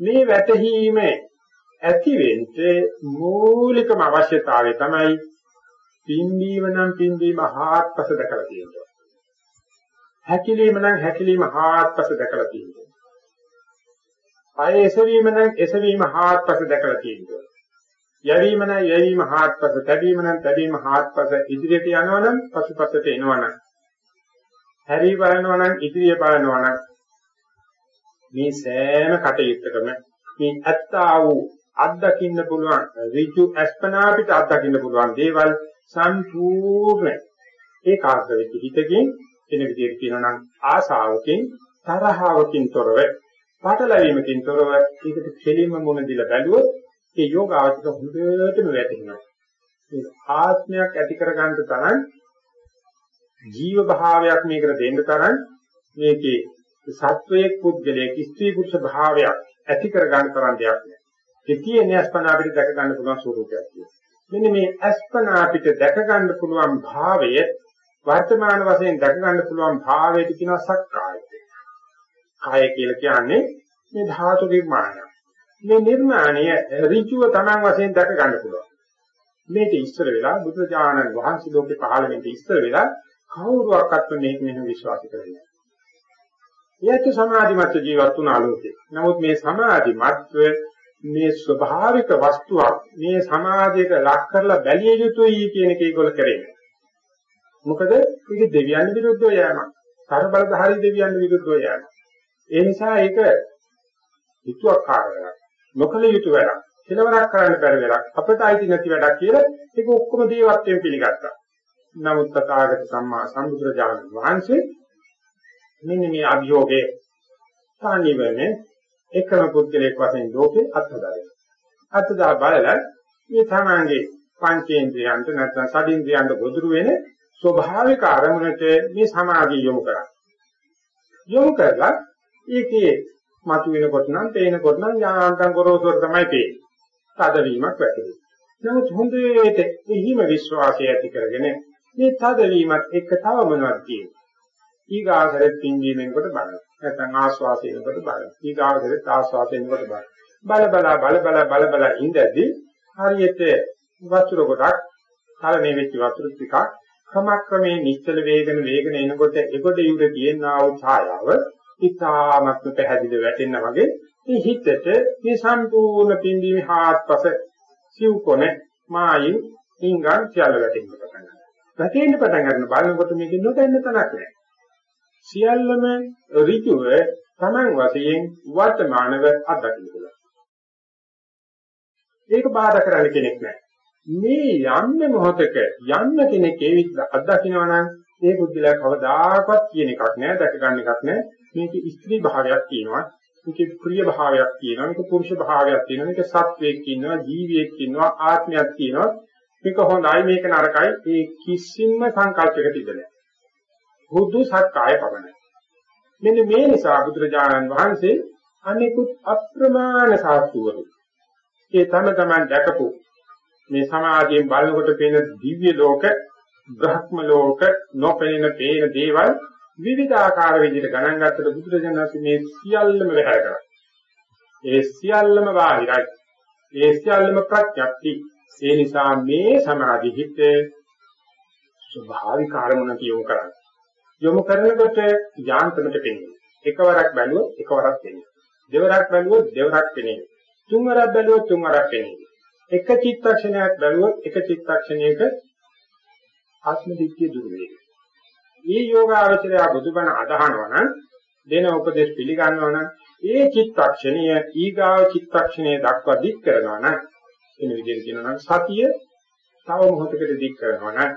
මේ වැටහීම ඇති වෙන්නේ මූලිකම අවශ්‍යතාවය තමයි පින්දීම නම් පින්දීම හාත්පස දැකලා තියෙනවා. හැකිලිම නම් හැකිලිම හාත්පස දැකලා තියෙනවා. ආයේ එසවීම නම් එසවීම හාත්පස දැකලා තියෙනවා. යැවීම නම් යැවීම හාත්පස, තැබීම නම් තැබීම හාත්පස ඉදිරියට යනවා නම් පසුපසට එනවා නම්. හැරී බලනවා නම් ඉදිරිය බලනවා නම් මේ සෑම කටයුත්තකම මේ ඇත්තා වූ අත්දකින්න පුළුවන් ඍජු අස්පනා පිට අත්දකින්න පුළුවන් දේවල් සම්පූර්ණ ඒකාග්‍ර වෙච්ච හිතකින් එන විදිහට කියනවා නම් ආසාවකින් තරහාවකින් තොරව පාටලැවීමකින් තොරව ඒකට කෙලින්ම මුණ දීලා බැලුවොත් ඒ යෝගාවචක හොඳටම වැටෙනවා. මේ ආත්මයක් ඇති කරගන්න තරම් ජීව භාවයක් මේකට දෙන්න තරම් මේකේ සත්වයේ පුද්ගලයේ ස්ත්‍රී පුරුෂ භාවයක් ඇති කරගන්න තරම් දෙයක් නෑ. ඒ කියන්නේ අස්පනා අපිට දැක ගන්න පුළුවන් ස්වරූපයක් තියෙනවා. මෙන්න මේ අස්පනා අපිට දැක ගන්න පුළුවන් භාවය වර්තමාන වශයෙන් දැක ගන්න පුළුවන් භාවයට කියනවා සක්කාය. කාය කියලා කියන්නේ මේ ධාතු නිර්මාණය. මේ නිර්මාණය ඍජුව Taman වශයෙන් දැක ගන්න පුළුවන්. මේක ඉස්සර වෙලා බුදුජානක වහන්සේ ලෝකේ පහළ වෙන්න ඉස්සර වෙලා කවුරුවක්වත් මේක මෙහෙම විශ්වාස කරන්නේ නැහැ. ඒත් සමාධිමත් ජීවත් වුණ ආලෝකේ. නමුත් මේ සමාධිමත්ව මේ ස්වභාවික වස්තුවක් මේ සමාජයක ලක් කරලා බැලිය යුතුයි කියන එක ඒගොල්ලෝ කරන්නේ. මොකද ඒක දෙවියන් විරුද්ධව යෑමක්. සර්බලධාරී දෙවියන් විරුද්ධව යෑමක්. ඒ නිසා ඒක හිතුවක්කාර වැඩක්. නොකල යුතු වැඩක්. කෙලවරක් කරන්න බැරි වැඩක්. අපට අයිති නැති වැඩක් කියලා ඒක ඔක්කොම දේවත්වයෙන් පිළිගත්තා. නමුත් තථාගත සම්මා සම්බුදුරජාණන් වහන්සේ මෙන්න මේ අභියෝගේ සානිවනේ එකම පුද්ගලයෙක් වශයෙන් ලෝකේ අත්හදාගෙන. අත්හදා බලලා මේ තමංගේ පංචේන්ද්‍රයන්ට නැත්නම් සදින්ද්‍රයන්ට ගොදුරු වෙන ස්වභාවික අරමුණට මේ සමාධිය යොමු කරා. යොමු කරලා ඒකේ මතුවෙනකොට නම් පේනකොට නම් යාන්තම් ගොරෝසුර තමයි පේන්නේ. තදවීමක් වැටෙනවා. නමුත් හොඳට එහිම විශ්වාසය ඇති කරගෙන මේ තදවීමත් එක්ක තව මොනවද කියන්නේ? ඊගාසරෙත් පින්දීමෙන් කොට බලන්න. නැත්නම් ආස්වාසයෙන් කොට බලන්න. ඊගාසරෙත් ආස්වාසයෙන් කොට බලන්න. බල බල බල බල බල බල ඉඳදී හරියට වතුර කොටක් කලණේ වෙච්ච වතුර ටිකක් ක්‍රමක්‍රමයෙන් නිශ්චල වේගන වේගන එනකොට ඒකට යුර තියෙනා වූ ඡායාව ඉතාමත්ම පැහැදිලි වැටෙනා වගේ මේ හිතට මේ සම්පූර්ණ පින්දීමේ හාත්පස සිව්කොන මායින් ඉංගන් සියල්ල වැටෙන්න පටන් ගන්නවා. වැටෙන්න පටන් ගන්න බලනකොට මේක නොදැන්න තනක් නැහැ. සියල්ලම ඍජුව Taman වශයෙන් වර්තමානව අත්දකින්න පුළුවන්. ඒක බාධා කරන්න කෙනෙක් නැහැ. මේ යන්න මොහතක යන්න කෙනෙක් ඒ විදිහට අත්දකින්නවා නම් ඒ බුද්ධිලා කවදාකවත් කියන එකක් නෑ දැක ගන්න එකක් නෑ මේකේ ස්ත්‍රී භාවයක් තියෙනවා මේකේ ප්‍රිය භාවයක් තියෙනවා මේක පුරුෂ භාවයක් තියෙනවා මේක සත්වයක් ඉන්නවා ජීවියෙක් ඉන්නවා ආත්මයක් තියෙනවා මේක හොඳයි මේක නරකයි ඒ කිසිම සංකල්පයක තිබෙන්නේ බුදු සත්‍යය පවණයි මෙන්න මේ නිසා බුදුරජාණන් වහන්සේ අනිකුත් අප්‍රමාණ සාස්තුවරු ඒ තම තමන් දැකපු මේ සමාජයෙන් බලනකොට පේන දිව්‍ය ලෝක බ්‍රහ්ම ලෝක නොපෙනෙන පේන දේවල් විවිධාකාර විදිහට ගණන් ගත්තට බුදුරජාණන් මේ සියල්ලම වැහැර කරා. ඒ සියල්ලම බාහිරයි. ඒ සියල්ලම ප්‍රත්‍යක්ෂි. ඒ නිසා මේ සමාධි හිත ස්වභාවික අරමුණට යොමු කරන්නේ. යොමු කරනකොට යාන්ත්‍රමට පෙන්නේ. එකවරක් බැලුවොත් එකවරක් පෙන්නේ. දෙවරක් බැලුවොත් දෙවරක් පෙනේ. තුන්වරක් බැලුවොත් තුන්වරක් පෙනේ. එක චිත්තක්ෂණයක් බැලුවොත් එක චිත්තක්ෂණයක ආත්ම දිට්ඨිය දුර වේ. මේ යෝගාවචරය බුදුබණ අදහනවා නම් දෙන උපදේශ පිළිගන්නවා නම් ඒ චිත්තක්ෂණය ඊගාව චිත්තක්ෂණය දක්වා දික් කරනවා නම් එන විදිහට කියනවා නම් සතිය තව මොහොතකට දික් කරනවා නම්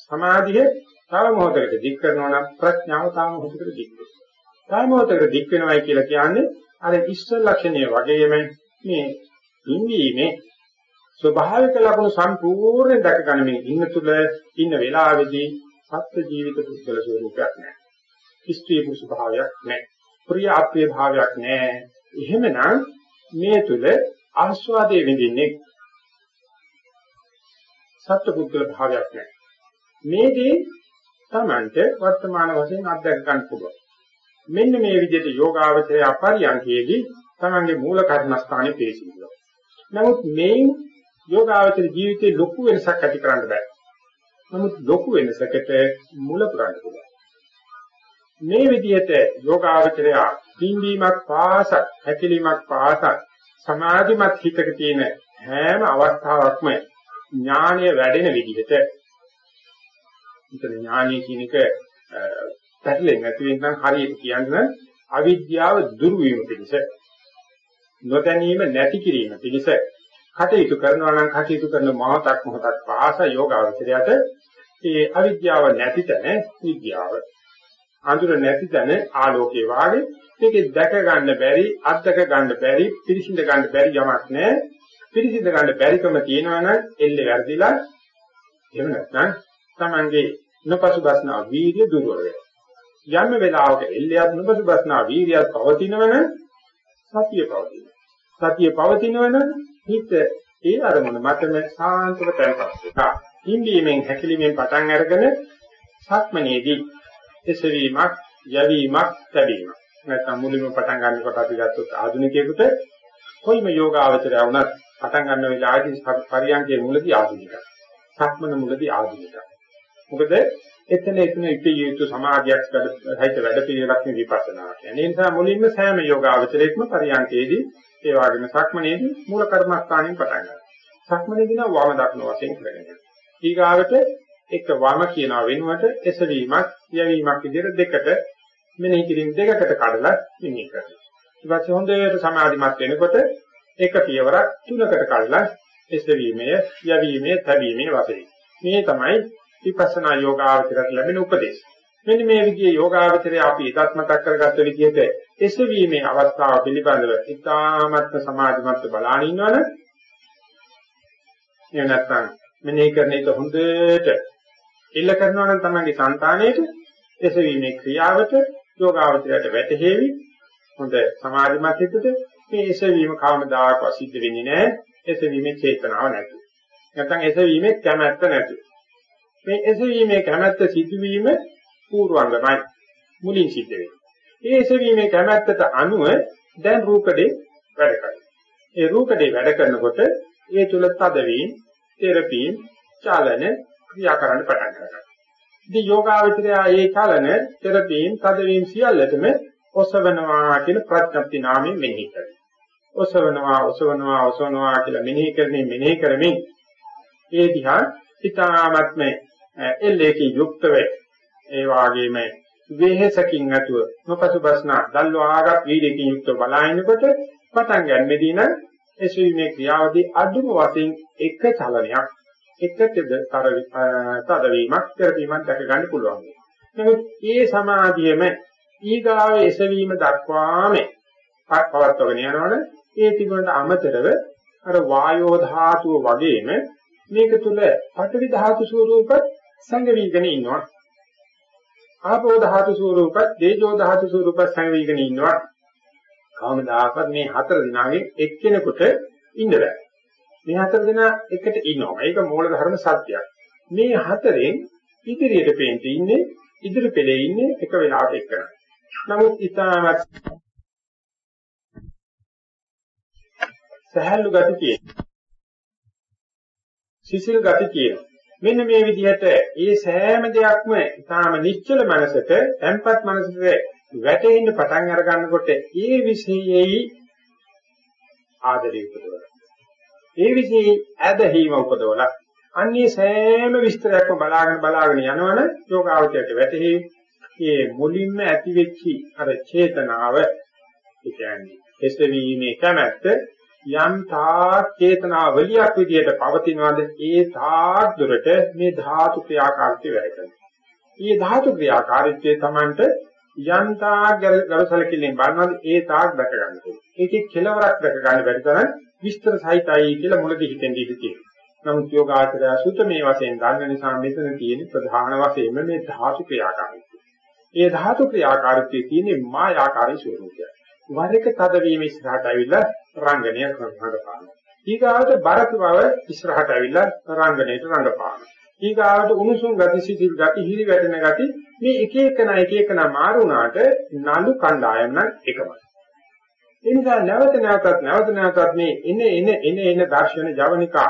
සමාධිය තව මොහොතකට දික් කරනවා නම් ප්‍රඥාව තව මොහොතකට දික් වෙනවා. තව මොහොතකට දික් වෙනවයි කියලා කියන්නේ අර ඉස්සල් ලක්ෂණය වගේම මේ ඉන්දීමේ ස්වභාවික ලක්ෂණ සම්පූර්ණයෙන් දැක ගන්නමින් ඉන්න තුල ඉන්න වෙලාවේදී සත්‍ය ජීවිත පුද්ගල ස්වරූපයක් නැහැ. ස්ත්‍රී පුරුෂ භාවයක් නැහැ. ප්‍රිය ආප්‍රිය භාවයක් නැහැ. එහෙමනම් මේ තුල ආස්වාදයේ විඳින්නේ සත්‍ය පුද්ගල භාවයක් නැහැ. මේ දේ Tamante වර්තමාන වශයෙන් අත්දැක ගන්න පුළුවන්. මෙන්න මේ විදිහට යෝගාවචරය අපරියන්කේදී තමන්ගේ මූල කර්මස්ථානේ පේසිනවා. නමුත් මේ යෝගාවචර ජීවිතේ ලොකු වෙනසක් ඇති කරන්න බෑ. නමුත් ලොකු වෙනසකට මුල පුරන්න පුළුවන්. මේ විදිහට යෝගාවචරය පින්වීමක් පාස හැකිලීමක් පාස සමාධිමත් හිතක තියෙන හැම අවස්ථාවකම ඥානය වැඩෙන විදිහට ඉතින් ඥානය කියන එක පැටලෙන්නේ නැති වෙනනම් හරියට කියන්න අවිද්‍යාව දුරු වීම පිණිස නොදැනීම නැති කිරීම පිණිස කටයුතු කරනවා නම් කටයුතු කරන මොහොතක් මොහොතක් පාස යෝගාවචරයට ඒ අවිද්‍යාව නැති තැන විද්‍යාව. අඳුර නැති තැන ආලෝකේ වාගේ මේකේ දැක ගන්න බැරි අත්දක ගන්න බැරි පිරිසිඳ ගන්න බැරි යමක් නැහැ. පිරිසිඳ ගන්න බැරිකම තියෙනවා නම් එල්ලේ වැඩිලා එහෙම නැත්නම් Tamange නොපසුබස්නා වීර්ය දුර්වල වෙනවා යම් වෙලාවක එල්ලයක් නොපසුබස්නා වීර්යයක් පවතිනවන සතිය පවතිනවා. සතිය පවතිනවන හිත ඒ අරමුණ මතම සාන්තව තැන්පත් වෙනවා. ඉන්දීමෙන් හැකිලිමෙන් පටන් අරගෙන සක්මනේදී එසවීමක් යැවීමක් තැබීමක් නැත්නම් මුලින්ම පටන් ගන්නකොට අපි ගත්තොත් ආධුනිකයෙකුට කොයිම යෝගාවචරය වුණත් පටන් ගන්න වෙලාවේදී පරියන්කේ මුලදී ආධුනිකයි. සක්මන මුලදී ආධුනිකයි. මොකද එතන එතන ඉතිය යුතු සමාධියක් සහිත වැඩ පිළිවෙලක් නේ විපස්සනා කියන්නේ. ඒ නිසා මුලින්ම සෑම යෝගාවචරයකම පරියන්කේදී ඒ වගේම සක්මනේදී මූල කර්මස්ථානයෙන් පටන් ගන්නවා. සක්මනේදී නම් වම දක්න වශයෙන් කරගෙන. ඊගාවට එක වම කියනවා වෙනුවට එසවීමක් යැවීමක් විදිහට දෙකට මෙනෙහි කිරීම දෙකකට කඩලා මෙනෙහි කරනවා. ඊට පස්සේ හොඳට සමාධිමත් වෙනකොට එක පියවරක් තුනකට කඩලා එසවීමේ යැවීමේ තැබීමේ වශයෙන්. මේ තමයි විපස්සනා යෝගාවචරයට ලැබෙන උපදේශ. මෙන්න මේ විදිහේ යෝගාවචරය අපි ඉදත් මතක් කරගත්ත විදිහට එසවීමේ අවස්ථාව පිළිබඳව ඉතාමත්ම සමාධිමත් බලාගෙන ඉන්නවනේ. එහෙම නැත්නම් මෙනෙහි කරන එක හොඳට ඉල්ල කරනවා නම් තමයි సంతාණයට එසවීමේ ක්‍රියාවට යෝගාවචරයට වැටහෙවි. හොඳ සමාධිමත් හිතට මේ එසවීම කවමදාකවත් සිද්ධ වෙන්නේ නැහැ. එසවීමේ චේතනාව නැතුව. නැත්නම් එසවීමේ කැමැත්ත නැතුව. මේ එසවීමේ කැමැත්ත සිදුවීම පූර්වංගමයි මුලින් සිද්ධ වෙන්නේ. ඒ එසවීමේ කැමැත්තට අනුව දැන් රූපඩේ වැඩ කරනවා. ඒ රූපඩේ වැඩ කරනකොට ඒ තුල තදවීම, තෙරපීම්, චලන ක්‍රියා කරන්න පටන් ගන්නවා. ඉතින් යෝගාවචරය ඒ චලන, තෙරපීම්, තදවීම සියල්ලටම ඔසවනවා කියන ප්‍රඥප්ති නාමයෙන් මෙනෙහි කරනවා. ඔසවනවා, ඔසවනවා, ඔසවනවා කියලා මෙනෙහි කරමින් මෙනෙහි කරමින් ඒ දිහා ඊ타ත්ම එල්ලේකින් යුක්තව ඒ වාගේම වෙහෙසකින් නැතුව නොපසුබස්න දල්වාගත් වීර්යකින් යුක්තව බලනකොට පටන් ගන්නෙදී නම් එසවීමේ ක්‍රියාවදී අදුම වශයෙන් එක චලනයක් එක තදවීමක් කරවීමක් දැක ගන්න පුළුවන්. නමුත් ඒ සමාධියම ඊගාව එසවීම දක්වාම පවත්වගෙන යනවනේ ඒ තිබුණට අමතරව අර වායෝ ධාතුව වගේම මේක තුල පඨවි ධාතු ස්වරූපත් සංගවිගෙන ඉන්නවා. ආපෝ ධාතු ස්වරූපත් තේජෝ ධාතු ස්වරූපත් සංගවිගෙන ඉන්නවා. කවමදාකවත් මේ හතර දිනාගේ එක්කෙනෙකුට ඉන්න බෑ. මේ හතර දෙනා එකට ඉන්නවා. ඒක මූල ධර්ම සත්‍යයක්. මේ හතරෙන් ඉදිරියට පේන්න ඉන්නේ ඉදිරි පෙළේ ඉන්නේ එක වෙලාවක එක්කන. නමුත් ඊටමත් සහැල්ලු ගති තියෙනවා. සිසිල් ගති තියෙනවා. මෙන්න මේ විදිහට මේ සෑම දෙයක්ම ඊටාම නිශ්චල මනසට, tempat මනසට වැටෙන්න පටන් අර ගන්නකොට ඒ විශේෂයේ ආදරය උපදවලා ඒ විශේෂයේ ඇදහිම උපදවලා අන්නේ සෑම විස්තරයක්ම බලාගෙන බලාගෙන යනවන යෝගාවචරයට වැටහි මේ මුලින්ම ඇති වෙච්චි අර චේතනාව ඒ කියන්නේ එසවීමේ කැමැත්ත යම් තාක් චේතනාවලියක් විදියට පවතිනවාද ඒ තාක් දුරට මේ ධාතු ක්‍රියාකාරීත්වය වැඩ කරනවා. මේ ධාතු ක්‍රියාකාරීත්වය Tamanට යම් තාක් ගලසලකින් බලනවාද ඒ තාක් දැක ගන්න පුළුවන්. ඒකේ කෙලවරක් දැක ගන්න බැරි තරම් විස්තර සහිතයි කියලා මුලදී හිතෙන් ඉඳී නමුත් යෝගාචරය සුතමේ වශයෙන් ගන්න නිසා මෙතන තියෙන ප්‍රධාන වශයෙන්ම මේ ධාතු ක්‍රියාකාරීත්වය. ඒ ධාතු ක්‍රියාකාරීත්වයේ තියෙන මායාකාරී ස්වરૂපය. වර එක තදවීම ඉස්සරහට ඇවිල්ලා රංගනය රංගපාන. ඊගාවට බරක බව ඉස්සරහට ඇවිල්ලා රංගනයට රංගපාන. ඊගාවට උණුසුම් ගති සිසිල් ගති හිරි වැටෙන ගති මේ එක එකන එක එකන මාරුණාට නලු කණ්ඩායම නම් එකමයි. ඒ නිසා නැවත නැවතත් නැවත නැවතත් මේ එන එන එන එන දර්ශන ජවනිකා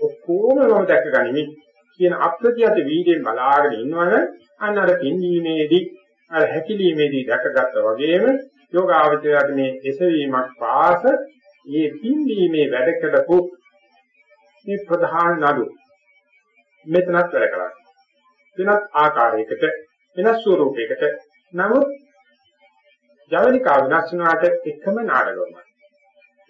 ඔක්කොම මම දැක ගනිමි කියන අප්‍රතියත වීඩියෙන් බලාගෙන ඉන්නවනම් අන්න අර පින්දීමේදී අර හැකිලීමේදී දැකගත්තා වගේම යෝගාවචරයට මේ එසවීමක් පාස මේ පින්දීමේ වැඩ කරපු මේ ප්‍රධාන නඩු. මෙතනත් වැඩ කරන්නේ වෙනත් ආකාරයකට වෙනස් ස්වරූපයකට. නමුත් ජවනිකා විනාශ වුණාට එකම නාඩගමයි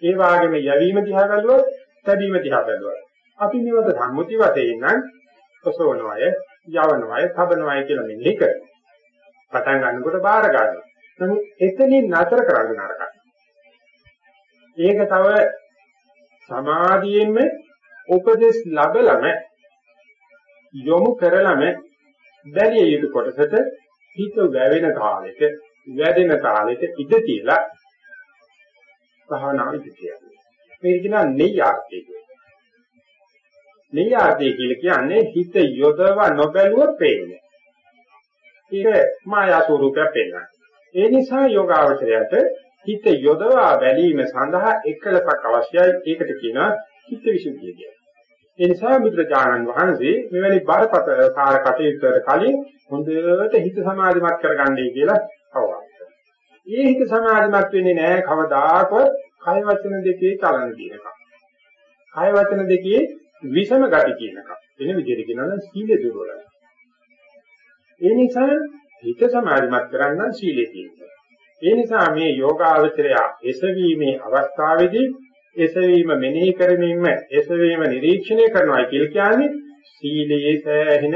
ඒ වගේම යැවීම දිහා බැලුවොත් තැබීම දිහා බැලුවොත් අපි මේවද සම්මුති වශයෙන් නම් ඔසවනවය යවනවය තබනවය කියලා මෙනෙහි කරනවා. පටන් ගන්නකොට බාර ගන්නවා. නමුත් එතනින් නතර කරන්න නරකයි. ඒක තව සමාධියෙන්ම උපදේශ ලැබලම යොමු කරලම බැලිය යුතු කොටසට හිත වැවෙන කාලෙට වැදෙන කාලෙට ඉඳ තියලා භාවනාව ඉඳ තියලා. මේක කියනවා නෙය්‍යාර්ථය කියලා. නෙය්‍යාර්ථය කියලා කියන්නේ හිත යොදව නොබැලුව පේන්නේ. ඒක මායා ස්වරූපයක් පේනවා. ඒ නිසා යෝගාවචරයට හිත යොදවා බැලීම සඳහා එකලසක් අවශ්‍යයි. ඒකට කියනවා චිත්ත විසුද්ධිය කියලා. ඒ නිසා බුදුරජාණන් වහන්සේ මෙවැනි බරපතල සාර කටයුත්තට කලින් හොඳට හිත සමාධිමත් කරගන්නයි කියලා අවවාද කරනවා. ඒ හිත සමාධිමත් වෙන්නේ නැහැ කවදාකවත් කය වචන දෙකේ චලන දිනක. කය වචන දෙකේ විෂම ගති කියනක. වෙන විදිහට කියනවා නම් සීල දුර්වලයි. ඒ නිසා හිත සමාධිමත් කරන්න සීලේ තියෙනවා. ඒ නිසා මේ යෝගාවචරය එසවීමේ අවස්ථාවේදී එසවීම මෙනෙහි කරමින්ම එසවීම නිරීක්ෂණය කරනවා කියලා කියන්නේ සීලයේ සෑහෙන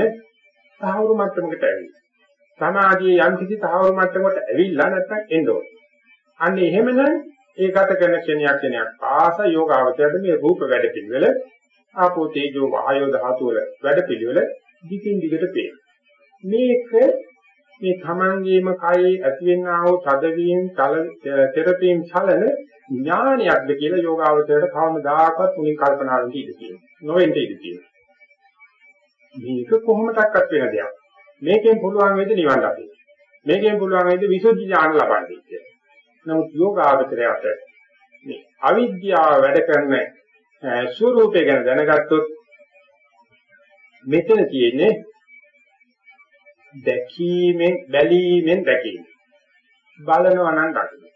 තහවුරු මට්ටමකට ඇවිල්ලා. සමාධියේ යම් කිසි තහවුරු මට්ටමකට ඇවිල්ලා නැත්නම් එන්න ඕනේ. අන්න එහෙමනම් ඒ ගත කරන ක්ෂණයක් ක්ෂණයක් පාස යෝගාවචරයට මේ රූප වැඩ පිළිවෙල ආපෝ තේජෝ වායෝ ධාතු වල වැඩ පිළිවෙල දිගින් දිගට පේනවා. මේක මේ තමන්ගේම කයේ ඇතිවෙනා වූ තදවීම, තෙරපීම් චලන ඥානයක්ද කියලා යෝගාවචරයට කවමදාකවත් මුලින් කල්පනා වෙන්න ඉඩ තියෙනවා. නොවෙන්න ඉඩ තියෙනවා. මේක කොහොමදක්වත් වෙන දෙයක්. මේකෙන් පුළුවන් වේද නිවන් ලබන්න. මේකෙන් පුළුවන් වේද විසුද්ධි ඥාන ලබන්නේ කියලා. නමුත් යෝගාවචරයට මේ අවිද්‍යාව වැඩ කරන ස්වરૂපය ගැන දැනගත්තොත් මෙතන තියෙන්නේ දැකීමෙන් බැලීමෙන් දැකීම. බලනවා නම් දකින්න.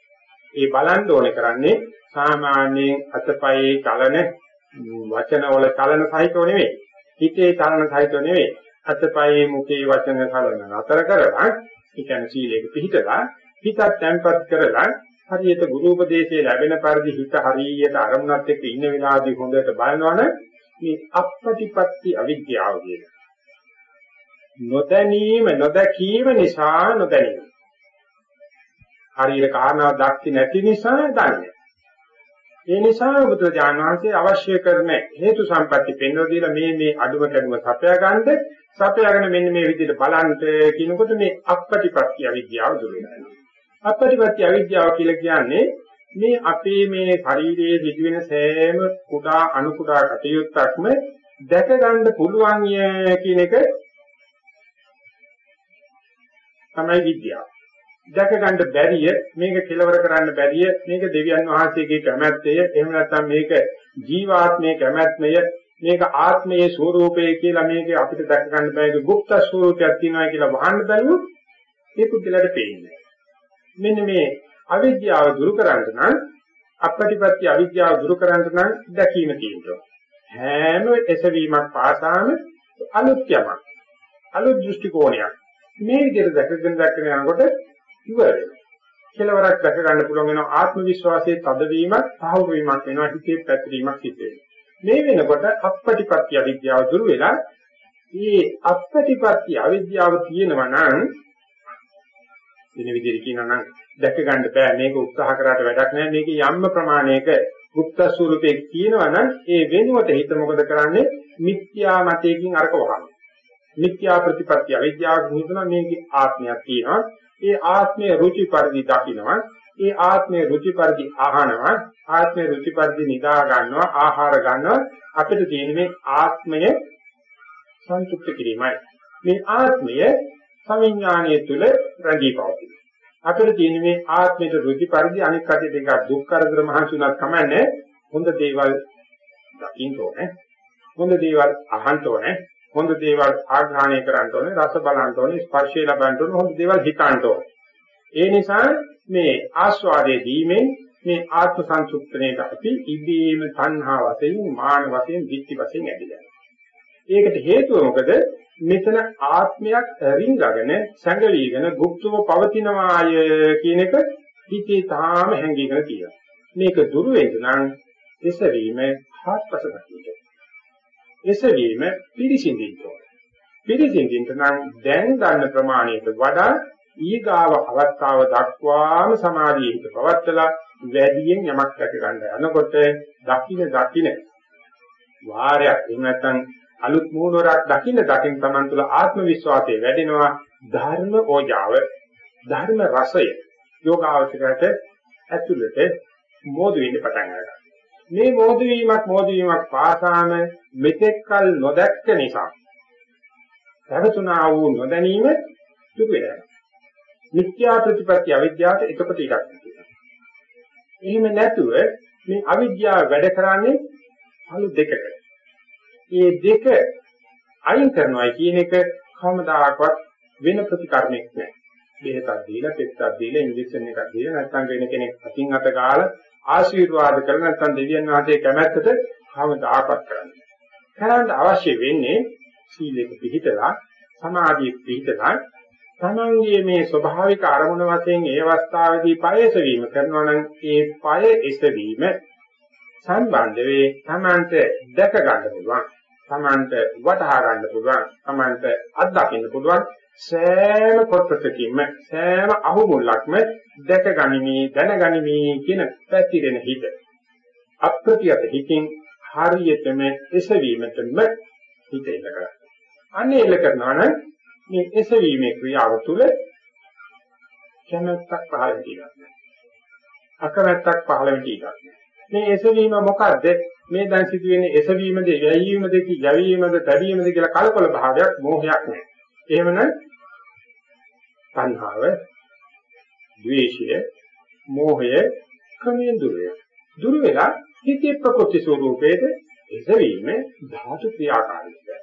ඒ බලන්න ඕනේ කරන්නේ සාමාන්‍යයෙන් අතපයේ චලන වචනවල චලන සහිතව නෙවෙයි. හිතේ චලන සහිතව නෙවෙයි. අතපයේ මුඛේ වචන චලන නතර කරලා, ඒ කියන්නේ සීලයක පිහිටලා හිතත් තැම්පත් කරලා හරියට ගුරු උපදේශයේ ලැබෙන පරිදි හිත හරියට අරමුණත් එක්ක ඉන්න වෙලාවදී හොඳට බලනවනේ මේ අපපටිපත්ති අවිද්‍යාව කියන නොදැනීම නොදැකීම නිසා නොදැනීම. හරියට කාරණාව දක්ති නැති නිසා දන්නේ. ඒ නිසා බුදුරජාණන් වහන්සේ අවශ්‍ය කරන හේතු සම්පatti පෙන්වලා දීලා මේ මේ අඩුම කැඩුම සපයා ගන්නද සපයාගෙන මෙන්න මේ විදිහට බලන්න කියනකොට මේ අපපටිපත්‍ය අවිද්‍යාව දුර වෙනවා. අපපටිපත්‍ය අවිද්‍යාව කියලා කියන්නේ මේ අපේ මේ ශරීරයේ සිදුවෙන සෑම කුඩා අණු කුඩා කටයුත්තක්ම දැක ගන්න පුළුවන් කියන එක තමයි විද්‍යාව. දැක ගන්න බැරිය මේක කෙලවර කරන්න බැරිය මේක දෙවියන් වහන්සේගේ කැමැත්තය එහෙම නැත්නම් මේක ජීවාත්මයේ කැමැත්මය මේක ආත්මයේ ස්වરૂපය කියලා මේක අපිට දැක ගන්න බෑ. ඒක গুপ্ত ස්වરૂපයක් තියෙනවා කියලා වහන්න බැලුවොත් ඒ පුද්ගලයාට පේන්නේ මෙන්න මේ අවිද්‍යාව දුරු කරන්න නම් අපපටිපත්‍ය අවිද්‍යාව දුරු කරන්න නම් දැකීම තියෙනවා. හැම එසවීමක් පාසාම අලුත් යමක් අලුත් දෘෂ්ටි කෝණයක්. මේ විදිහට දැකගෙන දැක්කම යනකොට ඉවර කෙලවරක් දැක ගන්න පුළුවන් වෙනවා. ආත්ම විශ්වාසයේ තදවීමක් සාහෘ වීමක් වෙනවා. හිතේ පැතිරීමක් සිද්ධ මේ වෙනකොට අපපටිපත්‍ය අවිද්‍යාව දුරු වෙලා මේ අපපටිපත්‍ය අවිද්‍යාව තියෙනවා නම් වෙන විදිහට කියනවා නම් දැක ගන්න බෑ. මේක උත්සාහ කරාට වැඩක් නෑ. මේක යම්ම ප්‍රමාණයක ගුප්ත ස්වරූපයක් තියෙනවා නම් ඒ වෙනුවට හිත මොකද කරන්නේ? මිත්‍යා මතයකින් අරක වහනවා. මිත්‍යා ප්‍රතිපත්‍ය අවිද්‍යාව හිතනවා මේකේ ආත්මයක් තියෙනවා. ඒ ආත්මයේ රුචි පරිදි දකින්නවා ඒ ආත්මයේ රුචි පරිදි අහනවා. ආත්මයේ රුචි පරිදි නිදා ගන්නවා ආහාර ගන්නවා. අපිට තියෙන මේ ආත්මය සංසුප්ත කිරීමයි. මේ ආත්මය සවිඥානීය තුල රැඳී පවතී අපිට තියෙන මේ ආත්මයට රුචි පරිදි අනික් කටේ දෙක දුක් කරදර මහන්සියක් කමන්නේ. හොඳ දේවල් දකින්න ඕනේ. හොඳ දේවල් අහන්න ඕනේ. හොඳ දේවල් ආග්‍රහණය කරන්න ඕනේ, රස බලන්න ඕනේ, ස්පර්ශය ලබන්න ඕනේ, හොඳ දේවල් හිතන්න ඕනේ. ඒ නිසා මේ ආස්වාදයේ දීමේ මේ ආත්ම සංසුප්තණයට අපි ඉබේම තණ්හා වශයෙන්, මාන වශයෙන්, විත්ති වශයෙන් ඇදලා. ඒකට හේතුව මොකද? මෙතන ආත්මයක් රිංගගෙන, සැඟලීගෙන, භුක්තව පවතිනවාය කියන එක හිතේ තාම හැංගීගෙන තියෙනවා. මේක දුරු වෙන්න නම් එසවීම හත්පසකට එසවීම පිරිසිඳින්න ඕනේ. පිරිසිඳින්න නම් දැන් ගන්න ප්‍රමාණයට වඩා ඊගාව අවස්ථාව දක්වාම සමාධියේ හිත පවත්තලා වැඩියෙන් යමක් දැක ගන්න යනකොට දකින්න දකින්න වාරයක් එහෙම නැත්නම් අලුත් මූලවරක් දකින්න දකින්න Taman තුල ආත්ම විශ්වාසය වැඩෙනවා ධර්ම ඕජාව ධර්ම රසය යෝගාවචරයට ඇතුළත මෝදු වෙන්න පටන් ගන්නවා මේ මෝදු වීමක් මෝදු වීමක් පාසාම මෙතෙක්කල් නොදැක්ක නිසා පැවතුනා වූ නොදැනීම දුක වෙනවා. මිත්‍යා ප්‍රතිපත්ති අවිද්‍යාවට එකපට ඉඩක් තියෙනවා එහෙම නැතුව මේ අවිද්‍යාව වැඩ කරන්නේ අලු දෙකකට. මේ දෙක අයින් කරනවා කියන එක කවමදාකවත් වෙන ප්‍රතිකර්මයක් නෑ. බෙහෙතක් දීලා, පෙත්තක් දීලා, ඉන්ජෙක්ෂන් එකක් දීලා නැත්නම් වෙන කෙනෙක් අතින් අත ගාලා ආශිර්වාද කරලා නැත්නම් දෙවියන් වහන්සේ කැමැත්තට කවමදාකවත් කරන්නේ. කරන්න අවශ්‍ය වෙන්නේ සීලෙක පිළිතලා, සමාධියක පිළිතලා තමන්ගේ මේ ස්වභාවික අරමුණ වශයෙන් ඒ අවස්ථාවේදී පයස වීම කරනවා නම් ඒ පය එසවීම සම්බන්ධ වේ තමන්ට දැක ගන්න පුළුවන් තමන්ට වටහා ගන්න පුළුවන් තමන්ට අත්දකින්න පුළුවන් සෑම කොටසකින්ම සෑම අහුමුල්ලක්ම දැක ගනිමි දැන ගනිමි කියන පැතිරෙන හිත අප්‍රතියත හිතින් හරියටම එසවීමටම හිත එල්ල කරගන්න. අන්නේ එල්ල කරනවා නම් මේ එසවීමේ ක්‍රියාව තුළ කැමැත්තක් පහළ වෙනවා. අකමැත්තක් පහළ වෙනවා. මේ එසවීම මොකද්ද? මේ දැන් සිදුවෙන්නේ එසවීමද, යැවීමද, යැවීමද, තැබීමද කියලා කලකොල භාවයක්, මෝහයක් නෑ. එහෙමනම් තණ්හාව, ද්වේෂය, මෝහය ක්‍රමයෙන් දුර වෙනවා. දුර වෙලා හිතේ ප්‍රකෘති ස්වરૂපයේද එසවීම ධාතු ක්‍රියාකාරීත්වය.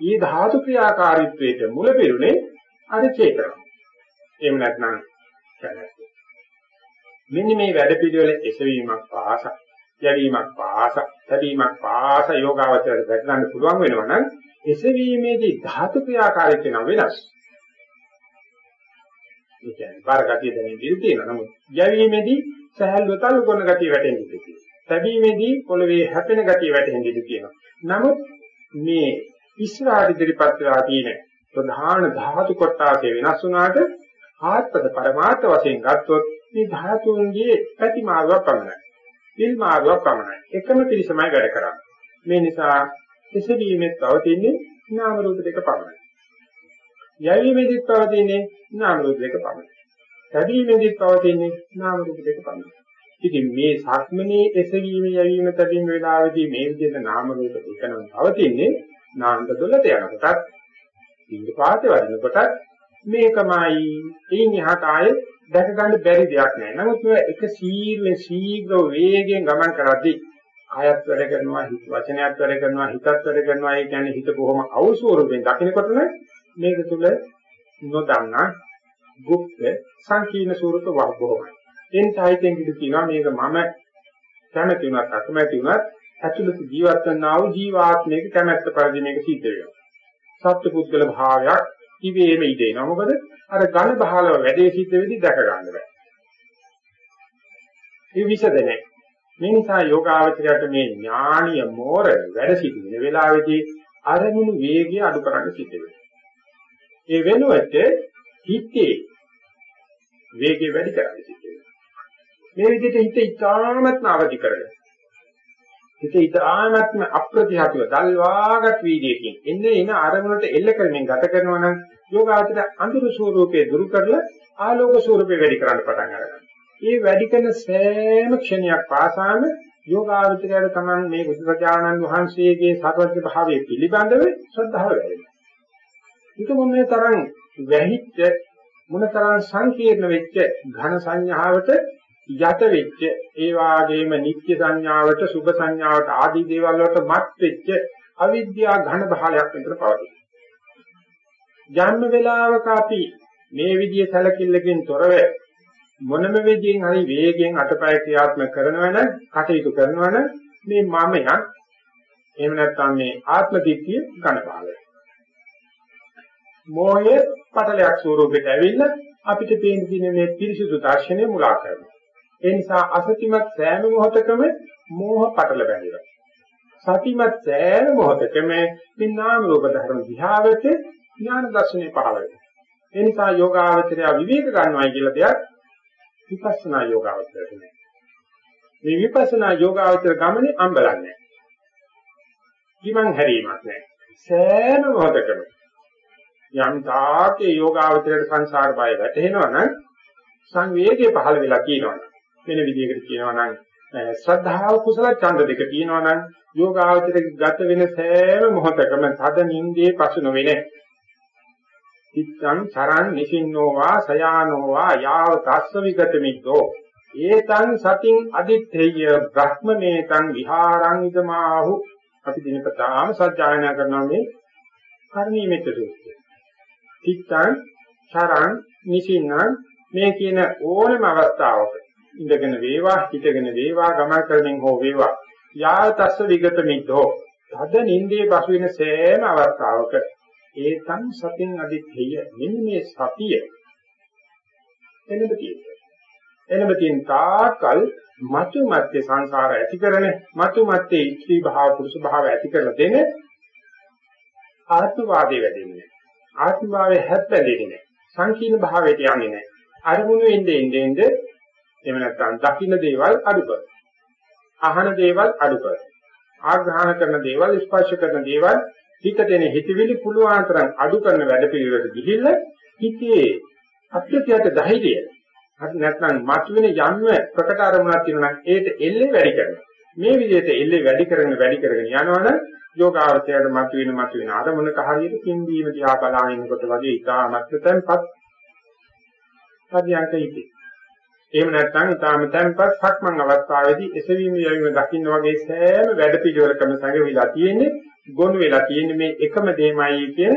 ඊ ධාතු ක්‍රියාකාරීත්වයට මුල පිරුණේ අර චේතන. එහෙම නැත්නම් කැමැත්ත. මෙන්න මේ වැඩ පිළිවෙල එසවීමක් පාස, යැවීමක් පාස, තැබීමක් පාස යෝගාවචරයට දැක ගන්න පුළුවන් වෙනවා නම් එසවීමේදී ධාතු ක්‍රියාකාරීත්වය නම් වෙනස්. ඒ කියන්නේ බාරගතිය දැනෙන විදිහ තියෙනවා. නමුත් යැවීමේදී සහැල්ලුව තල්ලු කරන ගතිය වැටෙන්නේ තියෙනවා. තැබීමේදී පොළවේ හැපෙන ගතිය වැටෙන්නේ තියෙනවා. නමුත් මේ ඉස්සරහට ඉදිරිපත් වෙලා තියෙන ප්‍රධාන ධාතු කොටාසේ වෙනස් වුණාට ආත්මද පරමාර්ථ වශයෙන් ගත්තොත් මේ ධාතුන්ගේ ප්‍රතිමාවක් පමණයි. පිල් මාර්ගයක් පමණයි. එකම පිළිසමයි වැඩ කරන්නේ. මේ නිසා එසවීමෙත් පවතින්නේ නාම රූප දෙක පමණයි. යැවීමෙදිත් පවතින්නේ නාම රූප දෙක පමණයි. තැබීමෙදිත් පවතින්නේ නාම රූප දෙක පමණයි. ඉතින් මේ සක්මනේ එසවීම යැවීම තැබීම වේලාවේදී මේ විදිහට නාම රූප දෙකම පවතින්නේ නාන්ද දොළට යනකොටත් ඉන්ද පාතේ වදිනකොටත් මේකමයි එයින් එහාට ආයේ දැක ගන්න බැරි දෙයක් නෑ. නමුත් මේ එක සීඝ්‍ර ශීඝ්‍ර වේගයෙන් ගමන් කරද්දී ආයත් වැඩ කරනවා, හිත වචනයත් වැඩ කරනවා, හිතත් වැඩ කරනවා. ඒ කියන්නේ හිත බොහොම අවසෝරුවෙන් දකින්නකොටම මේක තුල නොදන්නා গুপ্ත සංකීර්ණ ස්වරූප වහබෝමයි. එන් සාහිත්‍යයෙන් කිව්ව කියනවා මේක මම කැමැති වුණත් අකමැති වුණත් ඇතුළත ජීවත් වන්නා වූ ජීවාත්මයක කැමැත්ත පරිදි මේක සිද්ධ වෙනවා. සත්පුද්ගල භාවයක් ඉවේම ඉදේනවා. මොකද අර ඝන බහලව වැඩේ සිද්ධ වෙදි දැක ගන්න බෑ. ඒ විසද නැහැ. මේ නිසා යෝගාවචරයට මේ ඥානීය මෝර වැඩ සිටින වෙලාවේදී අරමුණු වේගය අඩු කරන්න සිද්ධ වෙනවා. ඒ වෙනුවට හිතේ වේගය වැඩි කරන්න සිද්ධ වෙනවා. මේ විදිහට හිත ඉතාමත්ම අවදි කරගන්න. හිත ඉතාමත්ම අප්‍රතිහතව දල්වාගත් වීදියකින් එන්නේ එන අරමුණට එල්ල කරමින් ගත කරනවා නම් යෝගාචර අඳුරු ස්වરૂපේ දුරු කරලා ආලෝක ස්වરૂපේ වැඩි කරන්න පටන් ගන්නවා. මේ වැඩි කරන සෑම ක්ෂණයක් පාසාම යෝගාචරයට තමයි මේ බුදුරජාණන් වහන්සේගේ සර්වඥ භාවයේ පිළිබඳව ශ්‍රද්ධාව වැඩෙනවා. ඒක මොන්නේ තරම් වැහිච්ච මොනතරම් සංකීර්ණ වෙච්ච ඝන සංඥාවට යත වෙච්ච ඒ වාගේම නිත්‍ය සංඥාවට සුභ සංඥාවට ආදී දේවල් වලට මත් වෙච්ච අවිද්‍යා ඝන බහලයක් විතර පවතී. ජන්ම වේලාවක අපි මේ විදිය සැලකිල්ලකින් තොරව මොනම විදියෙන් හරි වේගයෙන් අතපය ක්‍රියාත්මක කරනවන කටයුතු කරනවන මේ මමයක් එහෙම නැත්නම් මේ ආත්ම දිට්ඨිය ඝන බහලයි. මොහේ පටලයක් ස්වරූපෙට ඇවිල්ලා අපිට පේන දින මේ පිරිසුදු දර්ශනය මුලා කරනවා. ඒ නිසා අසතිමත් සෑම මොහොතකම මෝහ පටල බැඳිලා. සතිමත් සෑම මොහොතකම මේ නාම රූප ධර්ම දිහාවට ඥාන දර්ශනේ පහළ වෙනවා. ඒ නිසා යෝගාවචරය විවේක ගන්නවයි කියලා දෙයක් විපස්සනා යෝගාවචරයට නෑ. මේ විපස්සනා යෝගාවචර ගමනේ අම්බලන්නේ. කිමං හැරීමක් නෑ. සෑම මොහොතකම යම් තාකේ යෝගාවචරයට සංසාර බය වැටෙනවා නම් සංවේගය පහළ වෙලා කියනවා. වෙන විදිහකට කියනවා නම් ශ්‍රද්ධාව කුසල ඡන්ද දෙක තියෙනවා නම් යෝගාවචරයේ ගත වෙන සෑම මොහොතකම තද නින්දේ පසු නොවෙන. චිත්තං චරං නිසින්නෝවා සයානෝවා යාව තස්ස විගත මිද්දෝ ඒතං සතින් අදිත්තේය බ්‍රහ්මමේතං විහාරං ඉදමාහු. අපි දිනපතාම සත්‍යයනා කරනවා මේ කර්ණීයමෙත් සූත්‍රය. චිත්තං චරං නිසින්නං මේ කියන ඕනම අවස්ථාවක ඉඳගෙන වේවා හිටගෙන වේවා ගමන් කරමින් හෝ වේවා. යාතස්ස විගත මිද්දෝ. තද නින්දේ පසු වෙන සෑම අවස්ථාවක ඒතං සතින් අදිත්‍ය මෙන්න මේ සතිය. එළඹ තියෙනවා. එළඹ තියෙන තාකල් මතු මැත්තේ සංසාර ඇති කරන මතු මැත්තේ ඉස්ත්‍රි භාව පුරුෂ භාව ඇති කරලා දෙන ආත්මවාදී වැඩෙන්නේ ආත්මභාවයේ හැප්පෙන්නේ සංකීර්ණ භාවයට යන්නේ නැහැ. අරමුණු එන්නේ එන්නේ එහෙම නැත්නම් දකින්න දේවල් අඩු කර. අහන දේවල් අඩු කර. ආග්‍රහණ කරන දේවල් ස්පර්ශ කරන දේවල් හිතට එන හිතවිලි පුළුවන් තරම් අඩු කරන වැඩ පිළිවෙලට ගිහිල්ලා හිතේ අත්‍යතියට ධෛර්යය හරි නැත්නම් මතුවෙන යන්න ප්‍රකට අරමුණක් තියෙනවා නම් ඒට එල්ලේ වැඩි කරනවා. මේ විදිහට එල්ලේ වැඩි කරගෙන වැඩි කරගෙන යනවනම් යෝගාවචරයට මතුවෙන මතුවෙන අරමුණක හරියට පින්දීම දිහා බලාගෙන ඉන්නකොට වගේ ඉතාමත් තැන්පත් පදියන්ක හිතේ. එහෙම නැත්නම් ඊටාම තැන්පත් සක්මන් අවස්ථාවේදී එසවීම යවීම දකින්න වගේ සෑම වැඩ පිළිවෙලකම සංගෙවිලා තියෙන්නේ ගොනු වෙලා තියෙන්නේ මේ එකම දෙයමයි කියන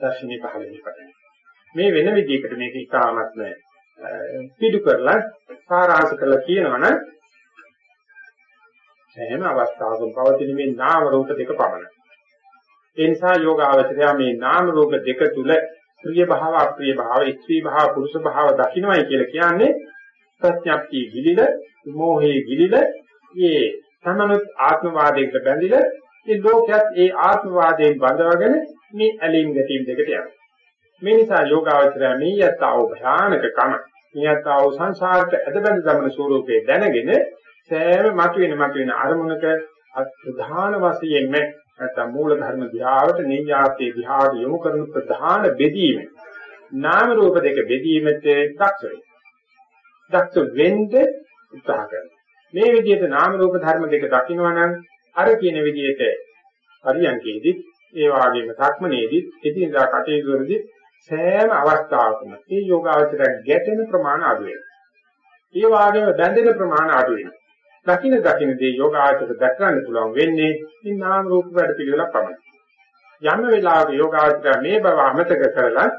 දර්ශනීය පහළ වෙනකොට. මේ වෙන විදිහකට මේක ඊටාමත් පිටු කරලා සාරාංශ කරලා කියනවනම් සෑම අවස්ථාවකම පවතින මේ නාම රූප දෙක පමණයි. ඒ නිසා යෝගාවචරය මේ නාම රූප දෙක තුල ප්‍රිය භාව අප්‍රිය භාව ඉස්ත්‍රි භාව පුරුෂ භාව දකින්නයි කියලා කියන්නේ ප්‍රඥප්තිය ගිලිල මොහේ ගිලිල මේ තමනුත් ආත්මවාදයකට බැඳිලා මේ ලෝකයක් ඒ ආත්මවාදයෙන් බඳවගෙන මේ ඇලීම් ගැටීම් දෙකට යනවා. මේ නිසා යෝගාවචරය මේ යතාව භයානකකම මේ යතාව සංසාරට ඇදබැඳ ගමන ස්වરૂපේ දැනගෙන සෑම මතුවෙන මතුවෙන අරමුණක ප්‍රධාන වශයෙන්ම නැත්නම් මූල ධර්ම ධ්‍යාවට නියාතේ ධ්‍යාවට යොමු කරන ප්‍රධාන බෙදීම නාම රූප දෙක බෙදීමට දක්ෂ වෙයි. දක්ෂ වෙන්න උත්සාහ කරනවා. මේ විදිහට නාම රූප ධර්ම දෙක දකිනවා නම් අර කියන විදිහට පරියන්කේදී ඒ වගේම සක්මනේදී එදිනදා කටයුතු වලදී සෑම අවස්ථාවකම මේ යෝගාවචරය ගැටෙන ප්‍රමාණය අඩු වෙනවා. ඒ වගේම බැඳෙන ප්‍රමාණය අඩු වෙනවා. දකින දකින දේ යෝගාචර දැක ගන්න පුළුවන් වෙන්නේ මේ නාම රූප වැඩ පිළිවෙලක් පමණයි. යම් වෙලාවක යෝගාචර මේ බව අමතක කරලා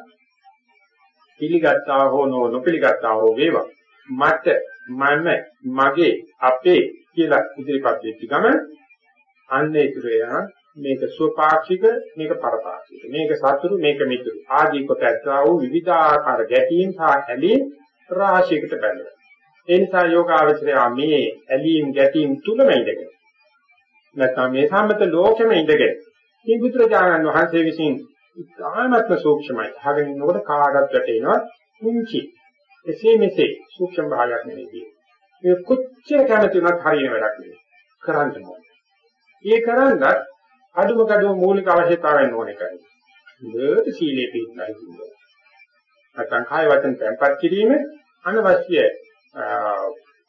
පිළිගත්තා හෝ නොපිළිගත්තා හෝ වේවා මට මම මගේ අපේ කියලා ඉදිරිපත් වෙච්ච ගමන් අන්න ඉතුරු වෙනවා මේක සුවපාක්ෂික මේක පරපාක්ෂික මේක සතුරු මේක මිතුරු ආදී කොට ඇත්තා වූ විවිධාකාර ගැටීම් සහ ඇලීම් රාශියකට බැඳෙනවා ඒ නිසා යෝගාවචරය මේ ඇලීම් ගැටීම් තුලම ඉඳගෙන නැත්නම් මේ සම්මත ලෝකෙම ඉඳගෙන මේ බුදුරජාණන් වහන්සේ විසින් ඉතාමත්ම සූක්ෂමයි අහගෙන ඉන්නකොට කාටවත් වැටෙනවා මුංචි එසේ මෙසේ සූක්ෂම භාගයක් නෙවෙයි මේ කොච්චර කැමති වුණත් හරියන වැඩක් නෙවෙයි කරන්න ඕනේ. ඒ කරන්නත් අඩුම කඩුව මූලික අවශ්‍යතාවයන් ඕනේ කරන්නේ. හොඳට සීලේ පිළිපදලා ඉන්නවා. නැත්නම් කාය වචන තැම්පත් කිරීම අනවශ්‍ය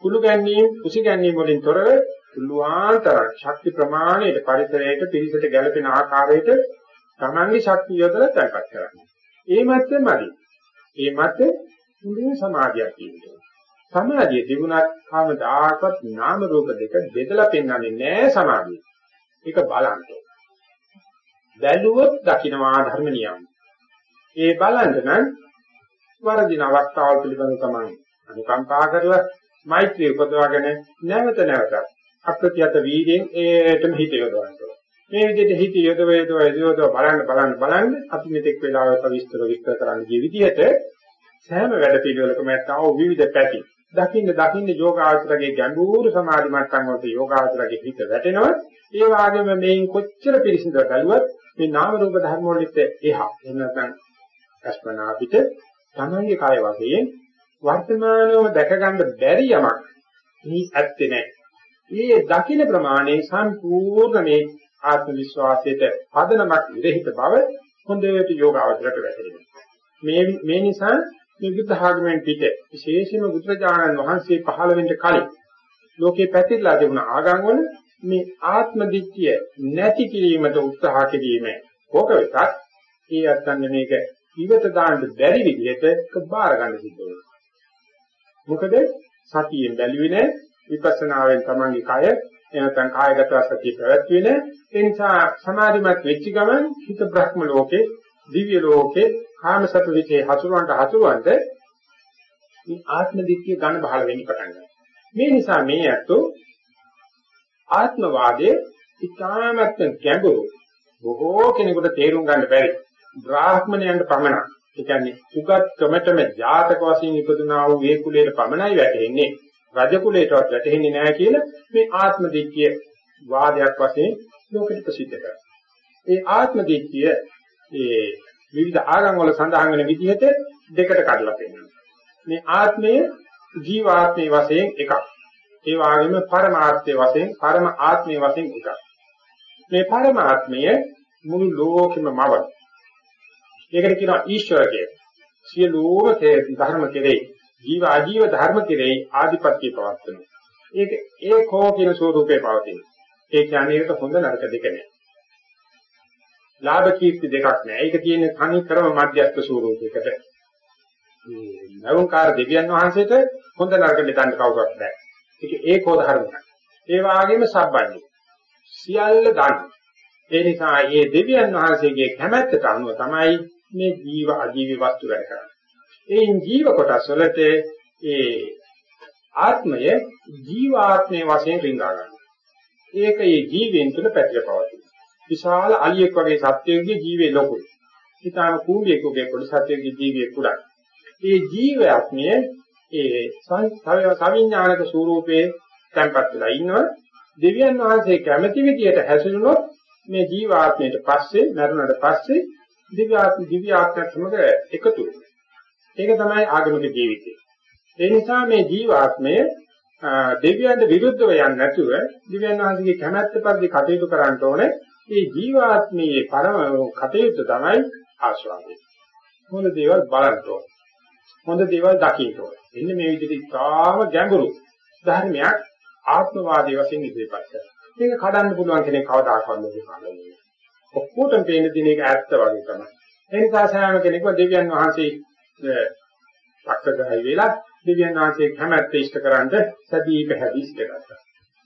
කුළු ගැනීම, කුසි ගැනීම වලින් තොරව පුළුවන්තර ශක්ති ප්‍රමාණයට පරිසරයට පිළිසෙට ගැළපෙන ආකාරයට තමන්ගේ ශක්තිය යොදලා තැන්පත් කරන්න. ඒ මැත්තේමදි. ඒ මැත්තේ මුලින් සමාධියක් තියෙනවා. සමාධිය තිබුණත් කවදාකවත් නාම රූප දෙක බෙදලා පෙන්වන්නේ නැහැ සමාධිය. ඒක බලන්න. බැලුවොත් දකින්නවා ධර්ම නියම. ඒ බලන්න නම් වරදින අවස්ථාවල් පිළිබඳව තමයි අනුකම්පා කරලා මෛත්‍රිය උපදවාගෙන නැවත නැවත අප්‍රත්‍යත වීර්යෙන් ඒටම හිත යොදවන්න. මේ විදිහට හිත යොදව යොදව යොදව බලන්න බලන්න බලන්න අපි මෙතෙක් වෙලාවට විස්තර විස්තර කරන්න ගිය විදිහට සෑම වැඩ පිළිවෙලකම ඇත්තව විවිධ පැති. දකින්න දකින්න යෝගාචරයේ ගැඹුරු සමාධි මට්ටම් වලට යෝගාචරයේ හිත වැටෙනවා. ඒ වගේම මේන් කොච්චර පිරිසිදු බැලුවත් මේ නාම රූප ධර්ම වලිට එහා. එහෙම නැත්නම් අස්පනා පිට තමන්ගේ කාය වශයෙන් වර්තමානව දැක ගන්න බැරි යමක් මේ ඇත්තේ නැහැ. මේ දකින්න ප්‍රමාණය සම්පූර්ණ මේ ආත්ම විශ්වාසයට පදනමක් විරහිත බව හොඳට යෝගාවචරයට වැටහෙනවා. මේ මේ නිසා මේ බුද්ධ ආගමෙන් පිට විශේෂයෙන්ම බුදුරජාණන් වහන්සේ පහළ වෙන්න කලින් ලෝකේ පැතිරලා තිබුණ ආගම් වල මේ ආත්ම දිට්ඨිය නැති කිරීමට උත්සාහ කිරීම කෝක වෙතත් ඒ අත්න්නේ මේක ඉවත දාන්න බැරි විදිහට බාර ගන්න සිද්ධ වෙනවා. මොකද සතියෙන් බැලුවේ නැහැ විපස්සනාවෙන් තමන්ගේ කය එනතන් කායගත සතිය පැවැත්වුවේ නැහැ. ඒ නිසා සමාධිමත් වෙච්ච ගමන් හිත බ්‍රහ්ම ලෝකේ, දිව්‍ය ලෝකේ, කාම සතු විචේ හසුරවන්ට හසුරවන්ට මේ ආත්ම දිට්ඨිය ගන්න බහල වෙන්න පටන් ගන්නවා. මේ නිසා මේ ඇත්තෝ ආත්මවාදයේ ඉතාමත් ගැඹුරු බොහෝ කෙනෙකුට තේරුම් ගන්න බැරි බ්‍රාහ්මණයන්ට පමණක් ඒ කියන්නේ උගත්කමටම ජාතක වශයෙන් ඉපදුනා වූ වේ කුලයට පමණයි වැටෙන්නේ රජ කුලයටවත් වැටෙන්නේ නැහැ කියලා මේ ආත්ම දිට්ඨිය වාදයක් වශයෙන් ලෝකෙට ප්‍රසිද්ධ කරනවා. ඒ ආත්ම දිට්ඨිය ඒ විවිධ ආගම් වල සඳහන් වෙන විදිහට දෙකට කඩලා පෙන්නනවා. මේ ආත්මය ජීවාත්මයේ වශයෙන් එකක්. ඒ වගේම පරමාර්ථයේ වශයෙන් පරම ආත්මයේ වශයෙන් එකක්. මේ පරමාත්මය මුළු ලෝකෙම මවන. ඒකට කියනවා ඊශ්වර කියලා. සියලුම ධර්ම කෙරෙහි ජීව ආජීව ධර්ම කෙරෙහි ආධිපත්‍ය පවත්වන. ඒක ඒකෝ කියන ස්වરૂපේ පවතින. ඒ කියන්නේ ඒක හොඳ නරක දෙක නෑ. ලාභ කීර්ති දෙකක් නෑ. ඒක තියෙන්නේ තනි කරම මධ්‍යස්ථ ස්වરૂපයකට. මේ නවුන්කාර දෙවියන් වහන්සේට හොඳ නරක දෙකන්න කවුරක් නෑ. ඒක ඒකෝ ධර්මයක්. ඒ වගේම සබ්බන්නේ. සියල්ල ගන්න. ඒ නිසා මේ දෙවියන් වහන්සේගේ කැමැත්තට අනුව තමයි මේ ජීව අජීවී වස්තු වැඩ කරන්නේ. ඒ ජීව කොටස් වලට ඒ ආත්මය ජීවාත්මයේ වශයෙන් රිංගා ගන්නවා. ඒක ඒ ජීවයෙන් තුල පැතිර පවතින. විශාල අලියෙක් වගේ සත්වයේ ජීවේ ලොකුයි. ඊටාම කූඹියෙකුගේ පොඩි සත්වයේ ජීවේ කුඩායි. ඒ ජීවයත්මය ඒ සවිඥානික ස්වરૂපයේ තැන්පත් වෙලා ඉන්නවා. දෙවියන් වහන්සේ කැමැති විදියට හැසිරුණොත් මේ ජීවාත්මයට පස්සේ මරුණට පස්සේ දිව්‍යාත්ම දිව්‍යාත්මයක් සමග එකතු වෙනවා. ඒක තමයි ආගමික ජීවිතය. ඒ නිසා මේ ජීවාත්මය දෙවියන්ට විරුද්ධව යන්නේ නැතුව දිව්‍යන් වහන්සේගේ කැමැත්ත පරිදි කටයුතු කරන්න ඕනේ. මේ ජීවාත්මයේ පරම කටයුත්ත තමයි ආශ්‍රාවය. හොඳ දේවල් බලන්න ඕනේ. හොඳ දේවල් දකින්න ඕනේ. එන්න මේ විදිහට ඉතාම ගැඹුරු ධර්මයක් ආත්මවාදී වශයෙන් ඉදිරිපත් කරනවා. මේක කඩන්න පුළුවන් කෙනෙක් කවදාකවත් නෙවෙයි. ඔක්කොටම පේන දින එක ඇත්ත වගේ තමයි. ඒ නිසා සෑම කෙනෙක්ව දෙවියන් වහන්සේ පක්ෂග්‍රහී වෙලා දෙවියන් වහන්සේ කැමැත්ත ඉෂ්ට කරන්ට සදී පැහැදිලි ඉෂ්ට කරා.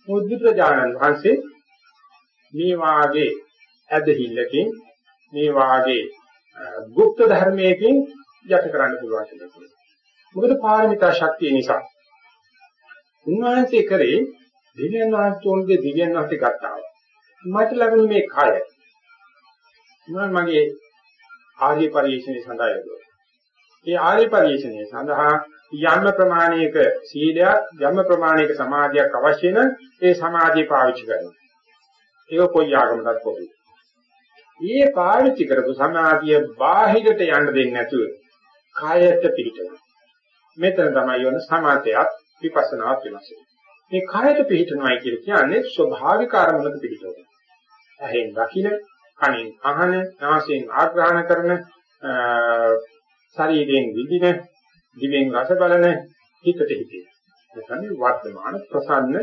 බුද්ධ ප්‍රජානන් වහන්සේ මේ වාගේ ඇදහිල්ලකින් මේ වාගේ গুপ্ত ධර්මයකින් යට කරන්න පුළුවන් කියලා. මොකද පාරමිතා ශක්තිය නිසා. උන්වහන්සේ කරේ දිව්‍යන් වහන්සේගේ දිව්‍යන් වහන්සේ ගත්තා. මට ලැබුණ මේ කය මම මගේ ආර්ය පරිශ්‍රණය සඳහා යදුවා. ඒ ආර්ය පරිශ්‍රණය සඳහා යම් ප්‍රමාණයක සීලයක් යම් ප්‍රමාණයක සමාධියක් අවශ්‍ය නම් ඒ සමාධිය පාවිච්චි කරනවා. ඒක කොයි ආගමකටත් පොදුයි. මේ පාවිච්චි කරපු සමාධිය බාහිරට යන්න දෙන්නේ නැතුව කායයට පිළිටනවා. මෙතන තමයි යන සමාධියත් විපස්සනාත් වෙනස් මේ කායයට පිළිටනවායි කියන්නේ ස්වභාවික අරමුණක පිළිටවන. ඇහෙන් දකින්න, කනෙන් අහන, නාසයෙන් ආග්‍රහණ කරන, ශරීරයෙන් විඳින, දිවෙන් රස බලන, හිතට හිතේ. එතන වර්තමාන ප්‍රසන්න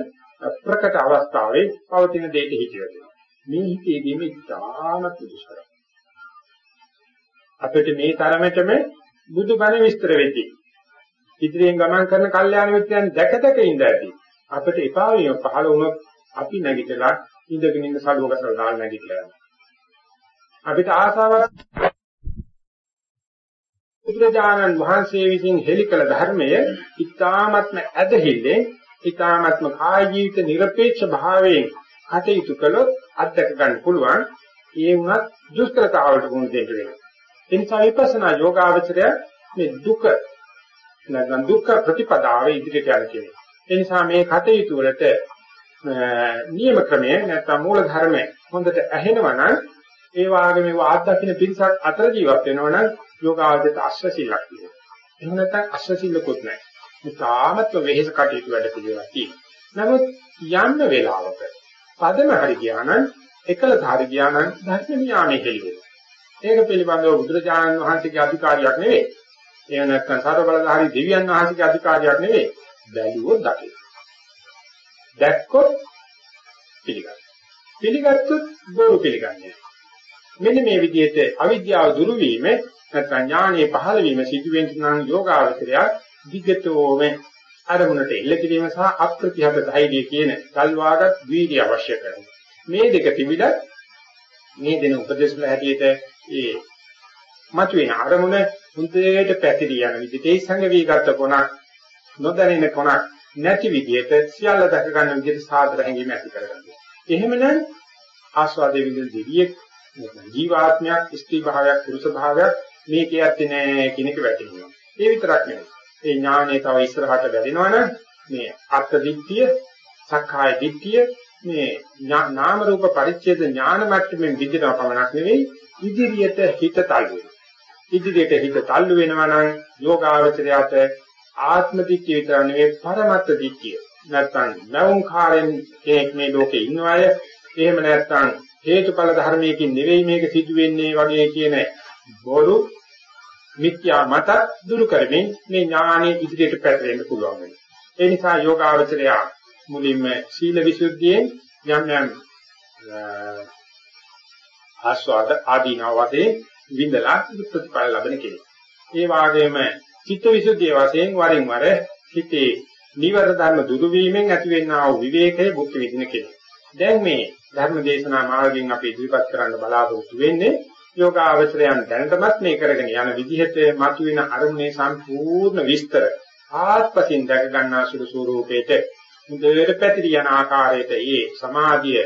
ප්‍රකට අවස්ථාවේ පවතින දෙයට හිතියද. මේ හිතේදීම ඉතාමත් දුෂ්කරයි. අපිට මේ තරමටම බුදුබණ විස්තර වෙදී ඉදිරියෙන් ගමන් කරන කල්යාණ මිත්‍රයන් දැක දැක ඉඳ ඇති. අපිට එපා වීම පහළ වුණොත් අපි නැගිටලා ඉඳගෙන ඉන්න සලුවකසල දාලා නැගිටලා යනවා. අපිට ආසාවක් බුදුරජාණන් වහන්සේ විසින් හෙළිකල ධර්මය ඊ타මත්ම ඇදහිල්ලේ ඊ타මත්ම කාය ජීවිත নিরপেক্ষ භාවයෙන් කටයුතු කළොත් අත්දක ගන්න පුළුවන් ඒ වුණත් දුෂ්කරතාවලට මුහුණ දෙන්න වෙනවා. ඒ නිසා විපස්සනා යෝගාවචරය මේ දුක නැත්නම් දුක්ඛ ප්‍රතිපදාවේ ඉදිරියට යන කෙනෙක්. ඒ නිසා මේ කටයුතු වලට නියම ක්‍රමය නැත්නම් මූල ධර්මය හොඳට ඇහෙනවා නම් ඒ වාගේ මේ වාද්දකින පිරිසක් අතර ජීවත් වෙනවා නම් යෝගාවචරයට අශ්‍රසීලක් තියෙනවා එහෙම නැත්නම් අශ්‍රසීලකුත් නැහැ මේ තාමත්ව වෙහෙස කටයුතු වැඩ පිළිවෙලක් තියෙනවා නමුත් යන්න වෙලාවක පදම හරි ගියා නම් එකලස හරි ගියා නම් ධර්ම නියාමයේ කෙලිවෙනවා. ඒක පිළිබඳව බුදුරජාණන් වහන්සේගේ අධිකාරියක් නෙවෙයි. එහෙම නැත්නම් සතර බලධාරී දෙවියන් වහන්සේගේ අධිකාරියක් නෙවෙයි. බැලුවොත් දකින්න. දැක්කොත් පිළිගන්න. පිළිගත්තොත් බොරු පිළිගන්නේ. මෙන්න මේ විදිහට අවිද්‍යාව දුරු වීම නැත්නම් ඥානයේ පහළ වීම සිදුවෙන නම් යෝගාවචරය දිගටම අරමුණට එල්ල කිරීම සහ අප්‍රතිහත ධෛර්යය කියන සල්වාගත් වීර්ය අවශ්‍ය කරනවා. මේ දෙක තිබිලා මේ දෙන උපදේශ වල හැටියට ඒ මතුවෙන අරමුණ හුඳේට පැතිරී යන විදිහට ඒ සංග වීගත කොනක් නොදැනෙන කොනක් නැති විදිහට සියල්ල දැක ගන්න විදිහට සාදර හැඟීම ඇති කරගන්නවා. එහෙමනම් ආස්වාදයේ විදිහට දෙවියෙක් ජීවාත්මයක් ස්ත්‍රී භාවයක් පුරුෂ භාවයක් මේකේ ඇත්තේ නෑ කියන එක වැටහෙනවා. ඒ විතරක් නෙවෙයි. ඒ ඥානය තව ඉස්සරහට වැඩෙනවනම් මේ අර්ථ දිට්ඨිය, සක්කාය දිට්ඨිය මේ නාම රූප පරිච්ඡේද ඥාන මට්ටමින් විදිහට පමණක් නෙවෙයි ඉදිරියට හිත තල්ලු වෙනවා. ඉදිරියට හිත තල්ලු වෙනවා නම් යෝගාවචරයට ආත්ම දිට්ඨිය විතර නෙවෙයි පරමත්ත දිට්ඨිය. නැත්තම් නවුන්කාරයෙන් කෙනෙක් මේ ලෝකේ ඉන්නවය. එහෙම නැත්තම් හේතුඵල ධර්මයකින් නෙවෙයි මේක සිදු වෙන්නේ වගේ කියන බොරු මිත්‍යා මත දුරු කරමින් මේ ඥානෙ ඉදිරියට පැටලෙන්න පුළුවන් වෙනවා. ඒ නිසා යෝගාවචරය මුලින්ම සීල විසුද්ධියෙන් යම් යම් ආස්වාද ආදීනව වශයෙන් විඳලා ප්‍රතිඵල ලබන කෙනෙක්. ඒ වාගේම චිත්ත විසුද්ධිය වශයෙන් වරින් වර හිතේ නිවර ධර්ම දුරු වීමෙන් ඇතිවෙනා වූ විවේකයේ භුක්ති විඳින කෙනෙක්. දැන් මේ ධර්ම දේශනා මාර්ගයෙන් අපි ඉදිරිපත් කරන්න බලාපොරොත්තු වෙන්නේ යෝගාවචරයන් දැනටමත් මේ කරගෙන යන විදිහට මතුවෙන අරමුණේ සම්පූර්ණ විස්තර ආත්පසින් දැක ගන්නා සුළු ස්වරූපේට මුදේට පැතිරි යන ආකාරයට ඒ සමාධිය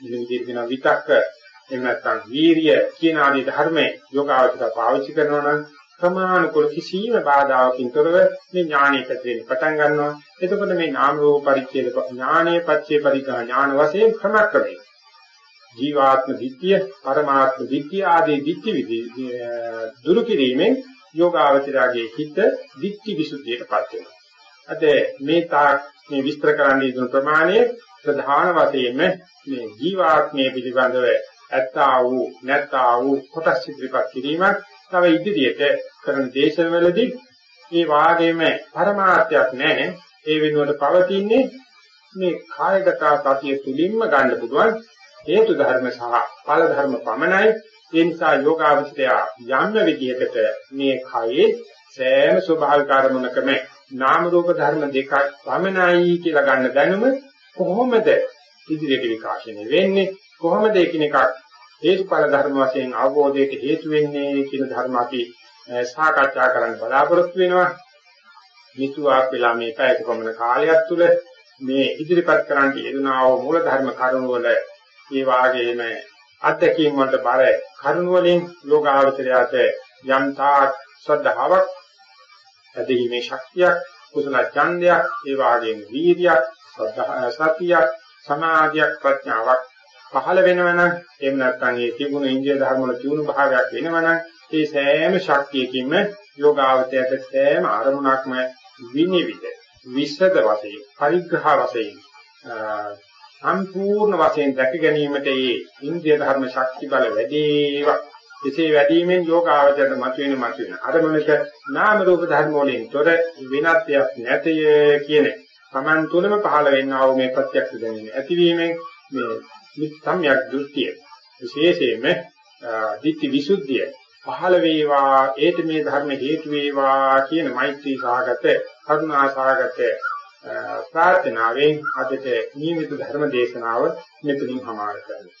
මේ විදිහට වෙන විතක්ක එහෙම නැත්නම් වීරිය කියන ආදී ධර්මයේ යෝගාවචර පාවිච්චි කරනවා නම් ප්‍රමාණිකුල කිසියම් බාධාවකින් තොරව මේ ඥානීය පැතිරෙන්න පටන් ගන්නවා එතකොට මේ නාම රූප පරිච්ඡේද ඥානීය පච්චේ පරිගා ඥාන වශයෙන් ක්‍රමක්‍රමයෙන් ජීවාත්ම දිට්ඨිය, පරමාත්ම දිට්ඨිය ආදී දිට්ඨි විදි දුරු කිරීමෙන් යෝගාවචරයේ හිත දිට්ඨි විසුද්ධියටපත් වෙනවා. අද මේ තාක් මේ විස්තර කරන්න ඉදුණු ප්‍රමාණය ප්‍රධාන වශයෙන්ම මේ ජීවාත්මයේ පිළිබඳව ඇත්තා වූ නැත්තා වූ කොටස් ඉදිරිපත් කිරීමක් තව ඉදිරියට කරන දේශවලදී මේ වාගේම පරමාර්ථයක් නැහැ. ඒ වෙනුවට පවතින්නේ මේ කායගත සතිය තුලින්ම ගන්න පුළුවන්. හේතු ධර්ම සහ ඵල ධර්ම පමණයි. ඒ නිසා යෝගාවචරය යම් විදියකට මේ කයේ සෑම ස්වභාවික අරමුණකම නාම රූප ධර්ම දෙකක් පමණයි කියලා ගන්න දැනුම කොහොමද ඉදිරියට විකාශනය වෙන්නේ? කොහොමද එකිනෙකක් හේතුඵල ධර්ම වශයෙන් අවබෝධයට හේතු වෙන්නේ කියන ධර්ම අපි සාකච්ඡා කරන්න බලාපොරොත්තු වෙනවා. මිතුආක් වෙලා මේ පැයක පමණ කාලයක් තුල මේ ඉදිරිපත් කරන්න යෙදුනා වූ මූල ධර්ම කරුණු වල ඒ වාගේම අත්දැකීම් වලට බර කරුණු වලින් යෝගාවචරයට යම් තාක් ශ්‍රද්ධාවක් ඇදීමේ ශක්තියක් කුසල ඡන්දයක් ඒ වාගේම වීර්යයක් සතියක් සමාධියක් ප්‍රඥාවක් පහළ වෙනවනම් එහෙම නැත්නම් ඒ තිබුණු ඉන්දිය ධර්ම වල තියුණු භාවයක් වෙනවනම් ඒ සෑම ශක්තියකින්ම යෝගාවචරයට සෑම අරමුණක්ම විනිවිද විසද වශයෙන් පරිග්‍රහ වශයෙන් සම්පූර්ණ වශයෙන් දැක ගැනීමට මේ ඉන්ද්‍රිය ධර්ම ශක්ති බල වැඩිවා. එසේ වැඩිමෙන් යෝගාවචරයට මතුවෙන මතුවෙන අරමුණක නාම රූප ධර්ම වලින් තොර වෙනත් දෙයක් නැතය කියන සමන් තුනම පහළ වෙන්නා වූ මේ ප්‍රත්‍යක්ෂ දැනීම ඇතිවීමෙන් මේ සම්‍යක් දෘෂ්ටිය. විශේෂයෙන්ම ditthi visuddhiය පහළ වේවා ඒත මේ ධර්ම හේතු වේවා කියන මෛත්‍රී සාගත කරුණා සාගත ප්‍රාර්ථනාවෙන් අදට නියමිත ධර්ම දේශනාව මෙතනින් හමාර කරනවා